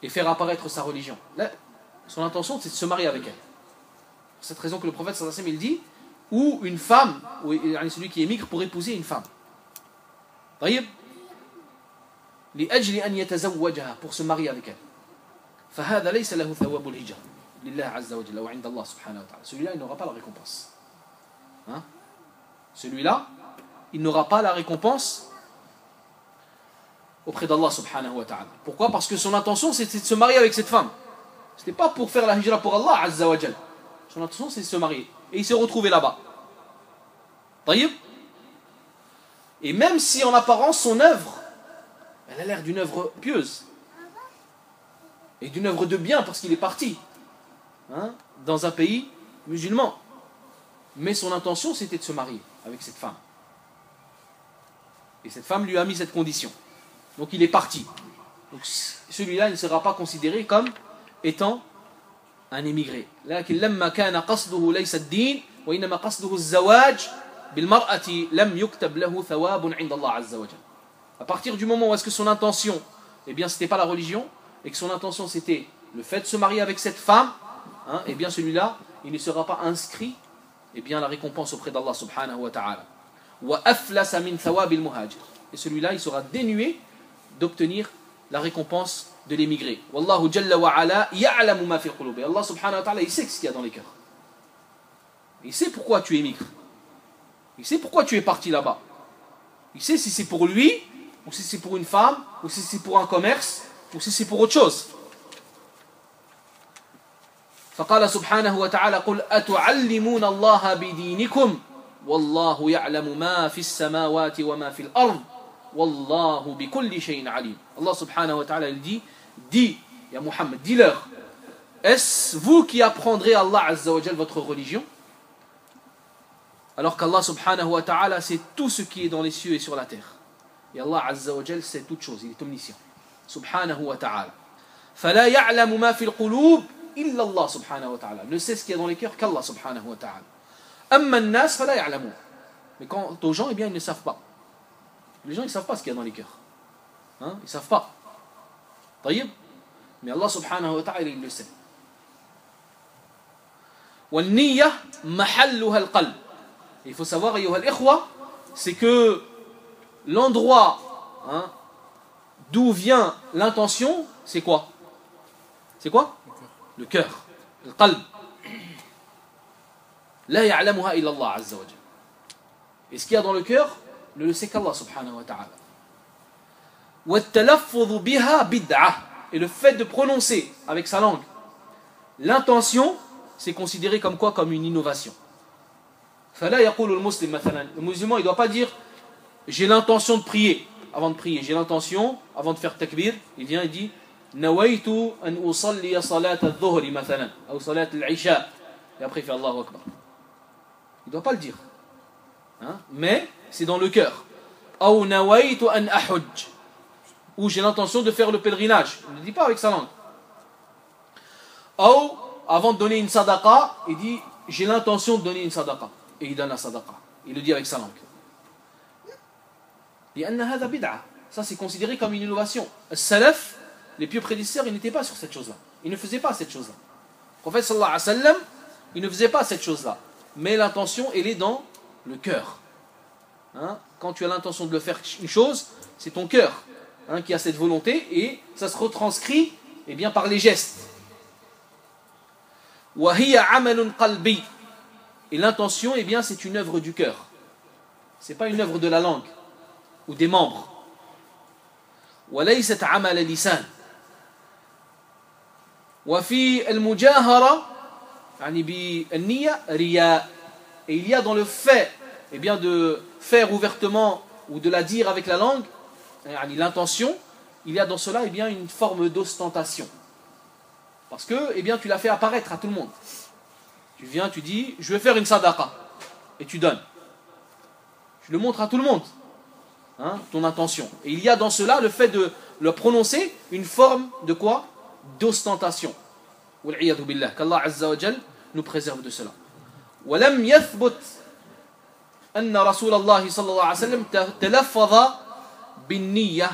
et faire apparaître sa religion. Son intention, c'est de se marier avec elle. C'est cette raison que le prophète sallallahu il dit ou une femme, ou celui qui émigre pour épouser une femme. Pour se marier avec elle. Celui-là, il n'aura pas la récompense. Hein? Celui-là, il n'aura pas la récompense auprès d'Allah subhanahu wa ta'ala. Pourquoi? Parce que son intention c'était de se marier avec cette femme. C'était pas pour faire la hijra pour Allah azza wa Son intention c'est de se marier. Et il s'est retrouvé là-bas. Et même si en apparence son œuvre, elle a l'air d'une œuvre pieuse. Et d'une œuvre de bien parce qu'il est parti. Hein, dans un pays musulman. Mais son intention c'était de se marier avec cette femme. Et cette femme lui a mis cette condition. Donc il est parti. Donc celui-là ne sera pas considéré comme étant un émigré. À partir du moment où est-ce que son intention, eh bien, c'était pas la religion, et que son intention c'était le fait de se marier avec cette femme, hein, eh bien, celui-là, il ne sera pas inscrit, eh bien, la récompense auprès d'Allah subhanahu wa ta'ala. Et celui-là, il sera dénué d'obtenir la récompense de l'émigré. Wallahu jalla wa ala ya'lamu ma fi qulub. Et Allah subhanahu wa ta'ala, il sait ce qu'il y a dans les cœurs. Il sait pourquoi tu émigres. Il sait pourquoi tu es parti là-bas. Il sait si c'est pour lui, ou si c'est pour une femme, ou si c'est pour un commerce, ou si c'est pour autre chose. فقال سبحانه وتعالى قل أتعلمون الله بدينكم والله يعلم ما في السماوات وما في الأرض والله بكل شيء عليم Allah subhanahu wa ta'ala il dit dis ya Muhammad dis-leur est-ce vous qui apprendrez à Allah azza wa jal votre religion alors qu'Allah subhanahu wa ta'ala sait tout ce qui est dans les cieux et sur la terre et Allah azza wa jal sait toutes choses il est omniscient subhanahu wa ta'ala فلا يعلم ما في القلوب إلا الله سبحانه وتعالى ne sait ce qu'il y a dans les cœurs qu'Allah subhanahu wa ta'ala أما الناس فلا يعلمون mais quant aux gens eh bien ils ne savent pas les gens ils savent pas ce qu'il y a dans les cœurs hein ils savent pas طيب mais Allah subhanahu wa ta'ala il le sait والنية محلها القلب il faut savoir أيها الإخوة c'est que l'endroit hein, d'où vient l'intention c'est quoi c'est quoi le cœur le qalb لا يعلمها إلا الله عز وجل et ce qu'il y a dans le cœur ne le sait qu'Allah subhanahu wa ta'ala. Et le fait de prononcer avec sa langue l'intention, c'est considéré comme quoi Comme une innovation. Le musulman, il ne doit pas dire j'ai l'intention de prier avant de prier, j'ai l'intention, avant de faire takbir, il vient et dit Et après, il fait Allahu Akbar. Il ne doit pas le dire. Hein? Mais c'est dans le cœur. Ou j'ai l'intention de faire le pèlerinage. Il ne dit pas avec sa langue. Ou, avant de donner une sadaqa, il dit j'ai l'intention de donner une sadaqa. Et il donne la sadaqa. Il le dit avec sa langue. Ça, c'est considéré comme une innovation. Salaf, les pieux prédécesseurs, ils n'étaient pas sur cette chose-là. Ils ne faisaient pas cette chose-là. Le prophète sallallahu alayhi wa sallam, il ne faisait pas cette chose-là. Mais l'intention, elle est dans le cœur. Hein, quand tu as l'intention de le faire une chose, c'est ton cœur hein, qui a cette volonté et ça se retranscrit eh bien, par les gestes. Et l'intention, eh bien, c'est une œuvre du cœur. Ce n'est pas une œuvre de la langue ou des membres. Et il y a dans le fait eh bien de faire ouvertement ou de la dire avec la langue l'intention, il y a dans cela eh bien, une forme d'ostentation. Parce que eh bien, tu l'as fait apparaître à tout le monde. Tu viens, tu dis, je vais faire une sadaqa. Et tu donnes. Tu le montres à tout le monde. Hein, ton intention. Et il y a dans cela le fait de le prononcer une forme de quoi? D'ostentation. Qu'Allah nous préserve de cela. أن رسول الله صلى الله عليه وسلم تلفظ بالنية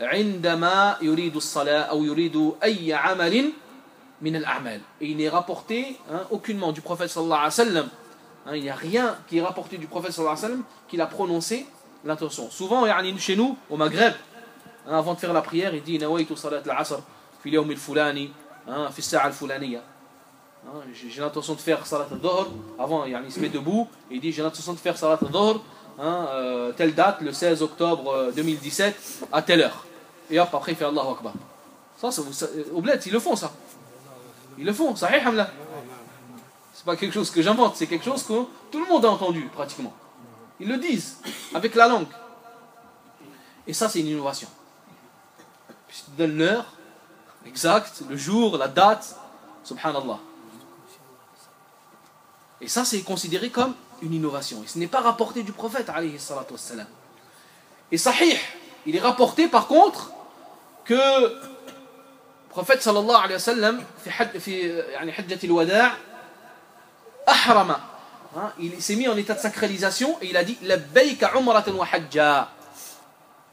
عندما يريد الصلاة أو يريد أي عمل من الأعمال. Il n'est rapporté hein, aucunement du prophète sallallahu alayhi wa sallam. Hein, il n'y a rien qui est rapporté du prophète sallallahu alayhi wa sallam qu'il a prononcé l'intention. Souvent, يعني, chez nous, au Maghreb, hein, avant de faire la prière, il dit نويت صلاة العصر في اليوم الفلاني في الساعة الفلانية. Hein, j'ai l'intention de faire salat al-dhuhr. Avant, il se met debout et il dit j'ai l'intention de faire salat al-dhuhr, hein, euh, telle date, le 16 octobre euh, 2017, à telle heure. Et hop, après il fait Allahu Akbar. Ça, ça, ça, bled, ils le font ça. Ils le font, sahih hamla. C'est pas quelque chose que j'invente, c'est quelque chose que tout le monde a entendu pratiquement. Ils le disent avec la langue. Et ça, c'est une innovation. Puisqu'ils donnent l'heure exacte, le jour, la date, subhanallah. Et ça, c'est considéré comme une innovation. Et ce n'est pas rapporté du prophète, alayhi salatu wassalam. Et sahih, il est rapporté par contre que le prophète sallallahu alayhi wa sallam, hein, il s'est mis en état de sacralisation et il a dit Labbayka umratan wa hajja.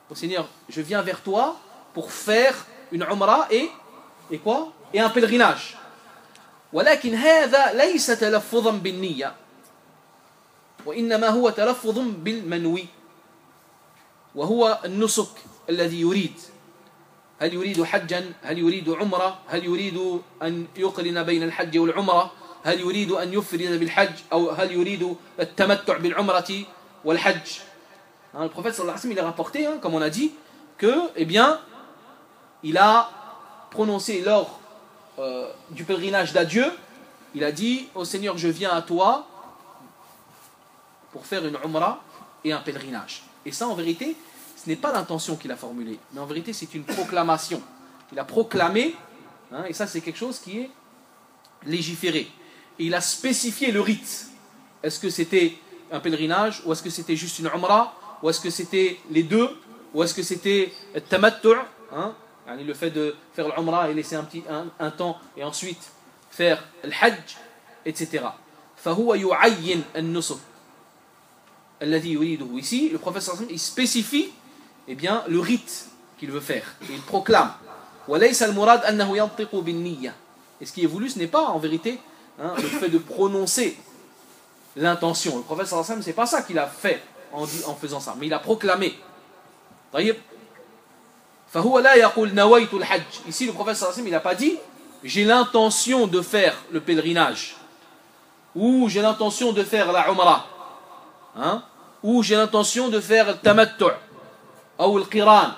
Mon Seigneur, je viens vers toi pour faire une umra et quoi? Et un pèlerinage. ولكن هذا ليس تلفظا بالنية وإنما هو تلفظ بالمنوي وهو النسك الذي يريد. هل يريد حجا؟ هل يريد عمرة؟ هل يريد أن يقرن بين الحج والعمرة؟ هل يريد أن يفرد بالحج؟ أو هل يريد التمتع بالعمرة والحج؟ Le prophète sallallahu alayhi wa sallam, il a rapporté, hein, comme on a dit, que, eh bien, il a prononcé lors Euh, du pèlerinage d'adieu, il a dit au Seigneur, je viens à toi pour faire une umrah et un pèlerinage. Et ça, en vérité, ce n'est pas l'intention qu'il a formulée, mais en vérité, c'est une proclamation. Il a proclamé, hein, et ça, c'est quelque chose qui est légiféré. Et il a spécifié le rite. Est-ce que c'était un pèlerinage, ou est-ce que c'était juste une umrah, ou est-ce que c'était les deux, ou est-ce que c'était tamattu' hein, Hein, le fait de faire l'umrah et laisser un, petit, un, un, temps et ensuite faire le hajj, etc. Ici, le professeur il spécifie eh bien, le rite qu'il veut faire. Il proclame. Et ce qui est voulu, ce n'est pas en vérité hein, le fait de prononcer l'intention. Le prophète sallallahu alayhi wa c'est pas ça qu'il a fait en, faisant ça, mais il a proclamé. Voyez Ici, le prophète sallam, il n'a pas dit j'ai l'intention de faire le pèlerinage, ou j'ai l'intention de faire la umrah, hein? ou j'ai l'intention de faire le tamattu, ou le qiran.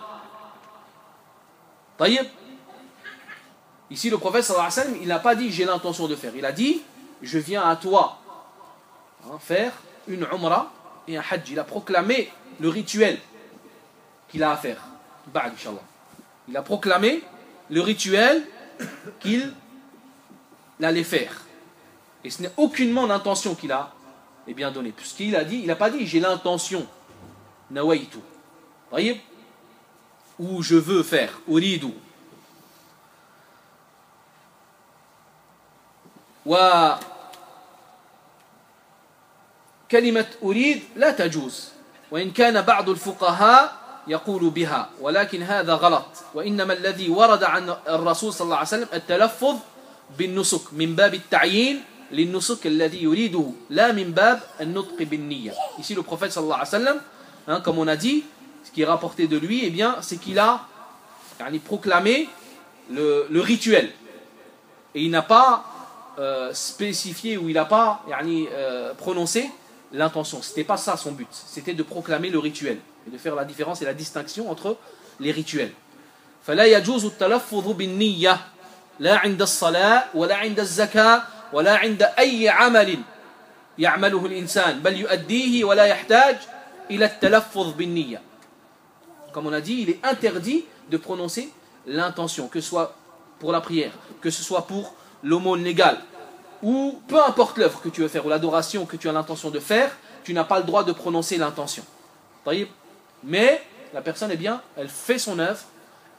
Ici, le prophète sallam, il n'a pas dit j'ai l'intention de faire, il a dit je viens à toi hein, faire une umrah et un hajj. Il a proclamé le rituel qu'il a à faire. Ba'd, Inch'Allah. Il a proclamé le rituel qu'il allait faire. Et ce n'est aucunement l'intention qu'il a eh bien donnée. Puisqu'il a dit, il n'a pas dit j'ai l'intention. Nawaitu. Voyez Ou je veux faire. Uridu. وكلمة أريد لا تجوز وإن كان بعض الفقهاء يقول بها ولكن هذا غلط وإنما الذي ورد عن الرسول صلى الله عليه وسلم التلفظ بالنسك من باب التعيين للنسك الذي يريده لا من باب النطق بالنية Ici le prophète صلى الله عليه وسلم hein, comme on a dit ce qui est rapporté de lui eh bien c'est qu'il a يعني, proclamé le, le rituel et il n'a pas euh, spécifié ou il n'a pas يعني, euh, prononcé l'intention. C'était pas ça son but. C'était de proclamer le rituel et de faire la différence et la distinction entre les rituels. فلا يجوز التلفظ بالنية لا عند الصلاة ولا عند الزكاة ولا عند أي عمل يعمله الإنسان بل يؤديه ولا يحتاج إلى التلفظ بالنية comme on a dit, il est interdit de prononcer l'intention, que ce soit pour la prière, que ce soit pour l'aumône légale, ou peu importe l'œuvre que tu veux faire, ou l'adoration que tu as l'intention de faire, tu n'as pas le droit de prononcer l'intention. Mais la personne, eh bien, elle fait son œuvre,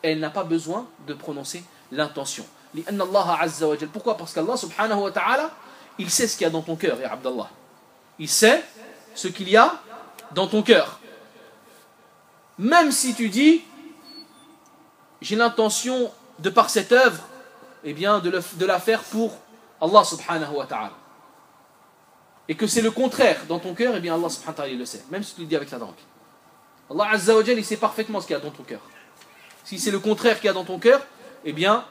elle n'a pas besoin de prononcer l'intention. Pourquoi? Parce qu'Allah wa il sait ce qu'il y a dans ton cœur. Il sait ce qu'il y a dans ton cœur. Même si tu dis, j'ai l'intention de par cette œuvre, eh bien, de, la faire pour Allah subhanahu wa ta'ala. Et que c'est le contraire dans ton cœur, eh bien, Allah subhanahu wa ta'ala le sait. Même si tu le dis avec ta langue. Allah azza wa jal, il sait parfaitement ce qu'il y a dans ton cœur. Si c'est le contraire qu'il y a dans ton cœur, eh bien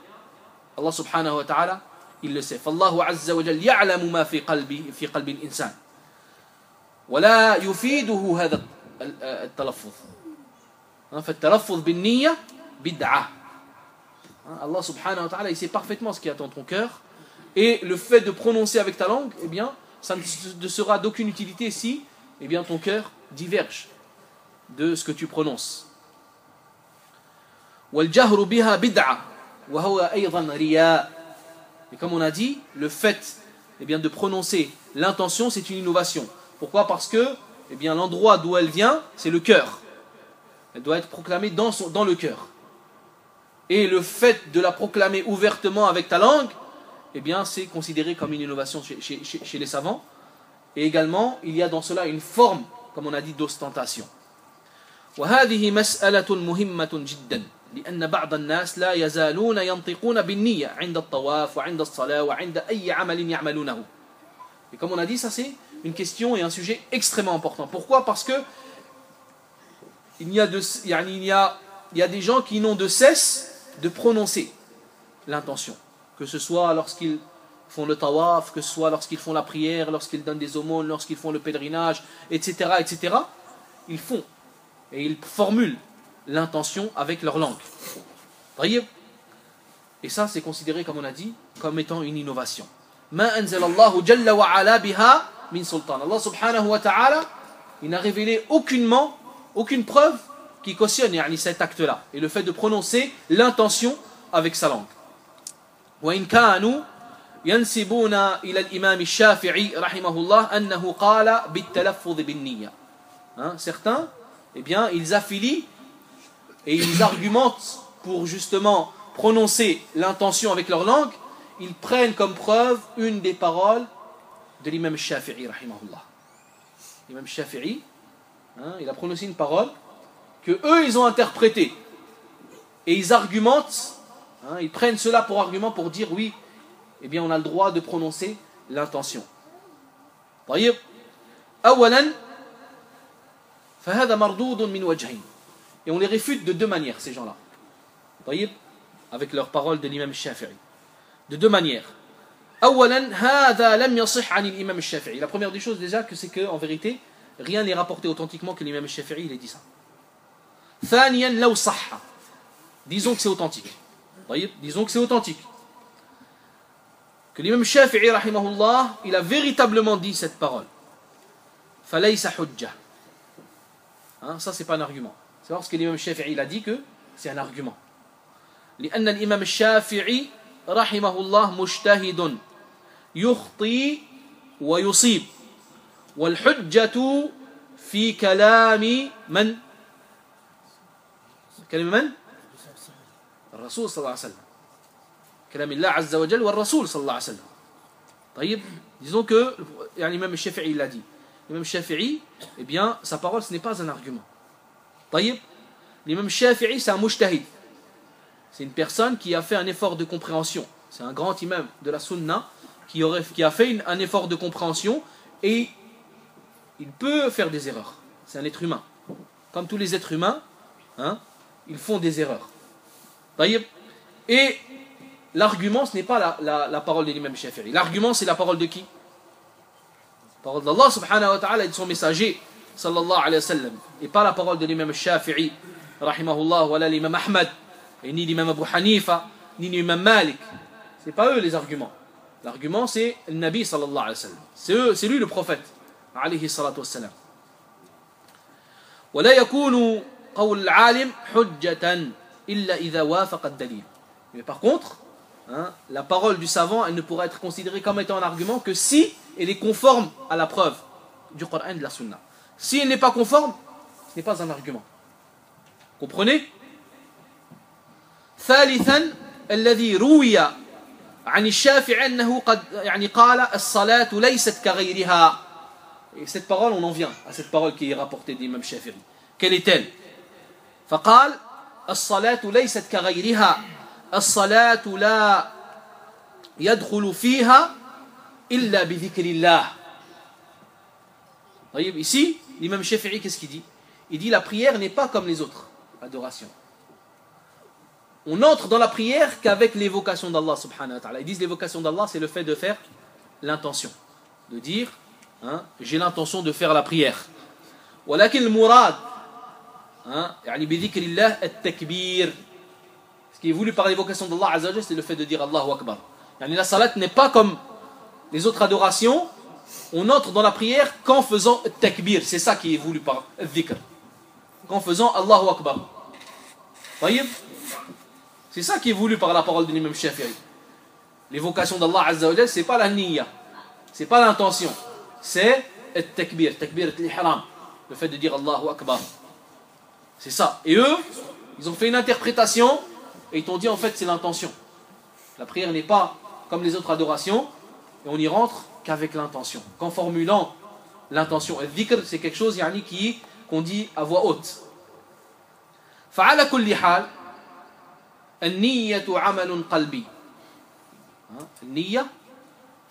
Allah subhanahu wa ta'ala il le sait. فالله عز وجل يعلم ما في قلبه في قلب الإنسان. ولا يفيده هذا التلفظ. فالتلفظ بالنية بدعة. Allah subhanahu wa ta'ala, il sait parfaitement ce qu'il y a dans ton cœur. Et le fait de prononcer avec ta langue, eh bien, ça ne sera d'aucune utilité si eh bien, ton cœur diverge de ce que tu prononces. Et comme on a dit, le fait eh de prononcer l'intention, c'est une innovation. Pourquoi? Parce que eh l'endroit d'où elle vient, c'est le cœur. Elle doit être proclamée dans, le cœur. Et le fait de la proclamer ouvertement avec ta langue, eh bien, c'est considéré comme une innovation chez les savants. Et également, il y a dans cela une forme, comme on a dit, d'ostentation. وهذه مسألة مهمة جدا لأن بعض الناس لا يزالون ينطقون بالنية عند الطواف وعند الصلاة وعند أي عمل يعملونه. Et comme on a dit, ça c'est une question et un sujet extrêmement important. Pourquoi Parce que il y a, de, il y a, il y a des gens qui n'ont de cesse de prononcer l'intention. Que ce soit lorsqu'ils font le tawaf, que ce soit lorsqu'ils font la prière, lorsqu'ils donnent des aumônes, lorsqu'ils font le pèlerinage, etc., etc. Ils font et ils formulent l'intention avec leur langue. Et ça, c'est considéré, comme on a dit, comme étant une innovation. Ma anzalallahu jalla wa ala biha min sultan. Allah subhanahu wa ta'ala, il n'a révélé aucunement, aucune preuve qui cautionne yani, cet acte-là. Et le fait de prononcer l'intention avec sa langue. وإن كانوا ينسبون إلى الإمام الشافعي رحمه الله أنه قال بالتلفظ بالنية. Hein, certains, eh bien, ils affilient et ils argumentent pour justement prononcer l'intention avec leur langue, ils prennent comme preuve une des paroles de l'imam Shafi'i, rahimahullah. L'imam Shafi'i, hein, il a prononcé une parole que eux, ils ont interprétée. Et ils argumentent, hein, ils prennent cela pour argument pour dire oui, eh bien on a le droit de prononcer l'intention. طيب أولا et on les réfute de deux manières, ces gens-là. طيب Avec leurs paroles de l'imam Shafi'i. De deux manières. أولا هذا لم يصح عن الإمام الشافعي. La première des choses déjà, que c'est que en vérité, rien n'est rapporté authentiquement que l'imam Shafi'i il ait dit ça. ثانيا لو صح. Disons que c'est authentique. طيب Disons que c'est authentique. Que l'imam Shafi'i rahimahullah, il a véritablement dit cette parole. فليس حجة. Hein, ça c'est pas un argument. C'est parce que l'imam Shafi'i il a dit que c'est un argument. لأن الإمام الشافعي رحمه الله مجتهد يخطي ويصيب والحجة في كلام من؟ كلام من؟ الرسول صلى الله عليه وسلم كلام الله عز وجل والرسول صلى الله عليه وسلم طيب disons que يعني l'imam Shafi'i il l'a dit l'imam Shafi'i, eh bien, sa parole, ce n'est pas un argument. Taïb, l'imam Shafi'i, c'est un mujtahid. C'est une personne qui a fait un effort de compréhension. C'est un grand imam de la sunna qui, aurait, qui a fait un effort de compréhension et il peut faire des erreurs. C'est un être humain. Comme tous les êtres humains, hein, ils font des erreurs. Taïb. Et l'argument, ce n'est pas la, la, la parole de l'imam Shafi'i. L'argument, c'est la parole de qui? Parole d'Allah subhanahu wa ta'ala et de son messager, sallallahu alayhi wa sallam. Et pas la parole de l'imam Shafi'i, rahimahullah, ou l'imam Ahmad et ni l'imam Abu Hanifa, ni l'imam Malik. Ce n'est pas eux les arguments. L'argument c'est le Nabi sallallahu alayhi wa sallam. C'est, eux, c'est lui le prophète, alayhi salatu wassalam. ولا يكون قول العالم حجة إلا إذا وافق الدليل mais par contre hein, la parole du savant elle ne pourra être considérée comme étant un argument que si elle est conforme à la preuve du Coran et de la Sunna si elle n'est pas conforme ce n'est pas un argument comprenez ثالثا الذي روي عن الشافعي أنه قد يعني قال الصلاة ليست كغيرها Et cette parole, on en vient à cette parole qui est rapportée d'Imam Shafi'i. Quelle est-elle فقال الصلاة ليست كغيرها الصلاة لا يدخل فيها إلا بذكر الله طيب ici l'imam Shafi'i qu'est-ce qu'il dit il dit la prière n'est pas comme les autres adorations on entre dans la prière qu'avec l'évocation d'Allah subhanahu wa ta'ala ils disent l'évocation d'Allah c'est le fait de faire l'intention de dire hein, j'ai l'intention de faire la prière ولكن المراد hein, يعني بذكر الله التكبير ce qui est voulu par l'évocation d'Allah Azza wa Jalla, c'est le fait de dire Allahu Akbar يعني la salat n'est pas comme les autres adorations, on entre dans la prière qu'en faisant takbir. C'est ça qui est voulu par dhikr. Qu'en faisant Allahu Akbar. Voyez, C'est ça qui est voulu par la parole de l'imam Shafi'i. L'évocation d'Allah Azza c'est pas la niyya. C'est pas l'intention. C'est le takbir, takbir l'ihram. Le fait de dire Allahu Akbar. C'est ça. Et eux, ils ont fait une interprétation et ils t'ont dit en fait c'est l'intention. La prière n'est pas comme les autres adorations, et on y rentre qu'avec l'intention qu'en formulant l'intention et dhikr c'est quelque chose yani, qui qu'on dit à voix haute فعلى كل حال النية عمل قلبي Hein, النية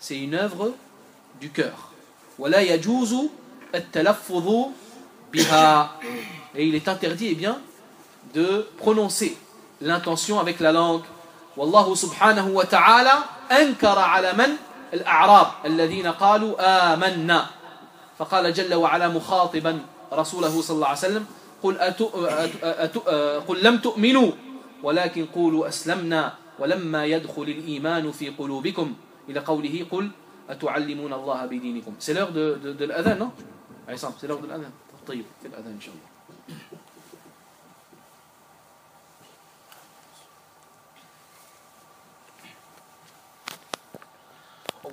c'est une œuvre du cœur ولا يجوز التلفظ بها et il est interdit eh bien de prononcer l'intention avec la langue والله سبحانه وتعالى أنكر على من الأعراب الذين قالوا آمنا فقال جل وعلا مخاطبا رسوله صلى الله عليه وسلم قل, أتو أتو قل لم تؤمنوا ولكن قولوا أسلمنا ولما يدخل الإيمان في قلوبكم إلى قوله قل أتعلمون الله بدينكم C'est l'heure de, de, de l'adhan, non c'est. طيب, c'est l'adhan, Inch'Allah. الله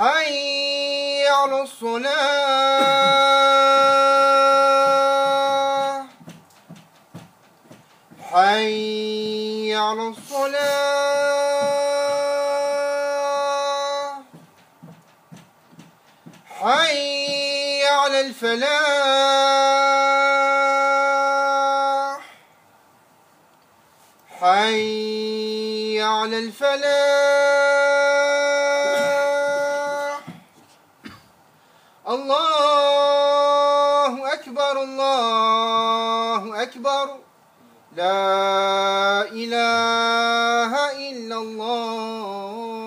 على الصلاة حي على الصلاة حي على الفلاح. حي على الفلاح الله أكبر الله أكبر لا إله إلا الله.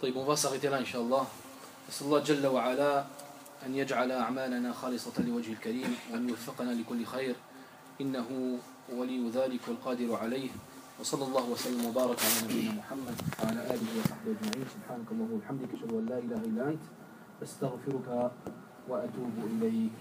طيب on va s'arrêter là Inch'Allah نسأل الله. جل وعلا أن يجعل أعمالنا خالصة لوجه الكريم وأن يوفقنا لكل خير. إنه ولي ذلك والقادر عليه. وصلى الله وسلم وبارك على نبينا محمد وعلى آله وصحبه أجمعين. سبحانك اللهم وبحمدك أشهد أن لا إله إلا أنت أستغفرك وأتوب إليك.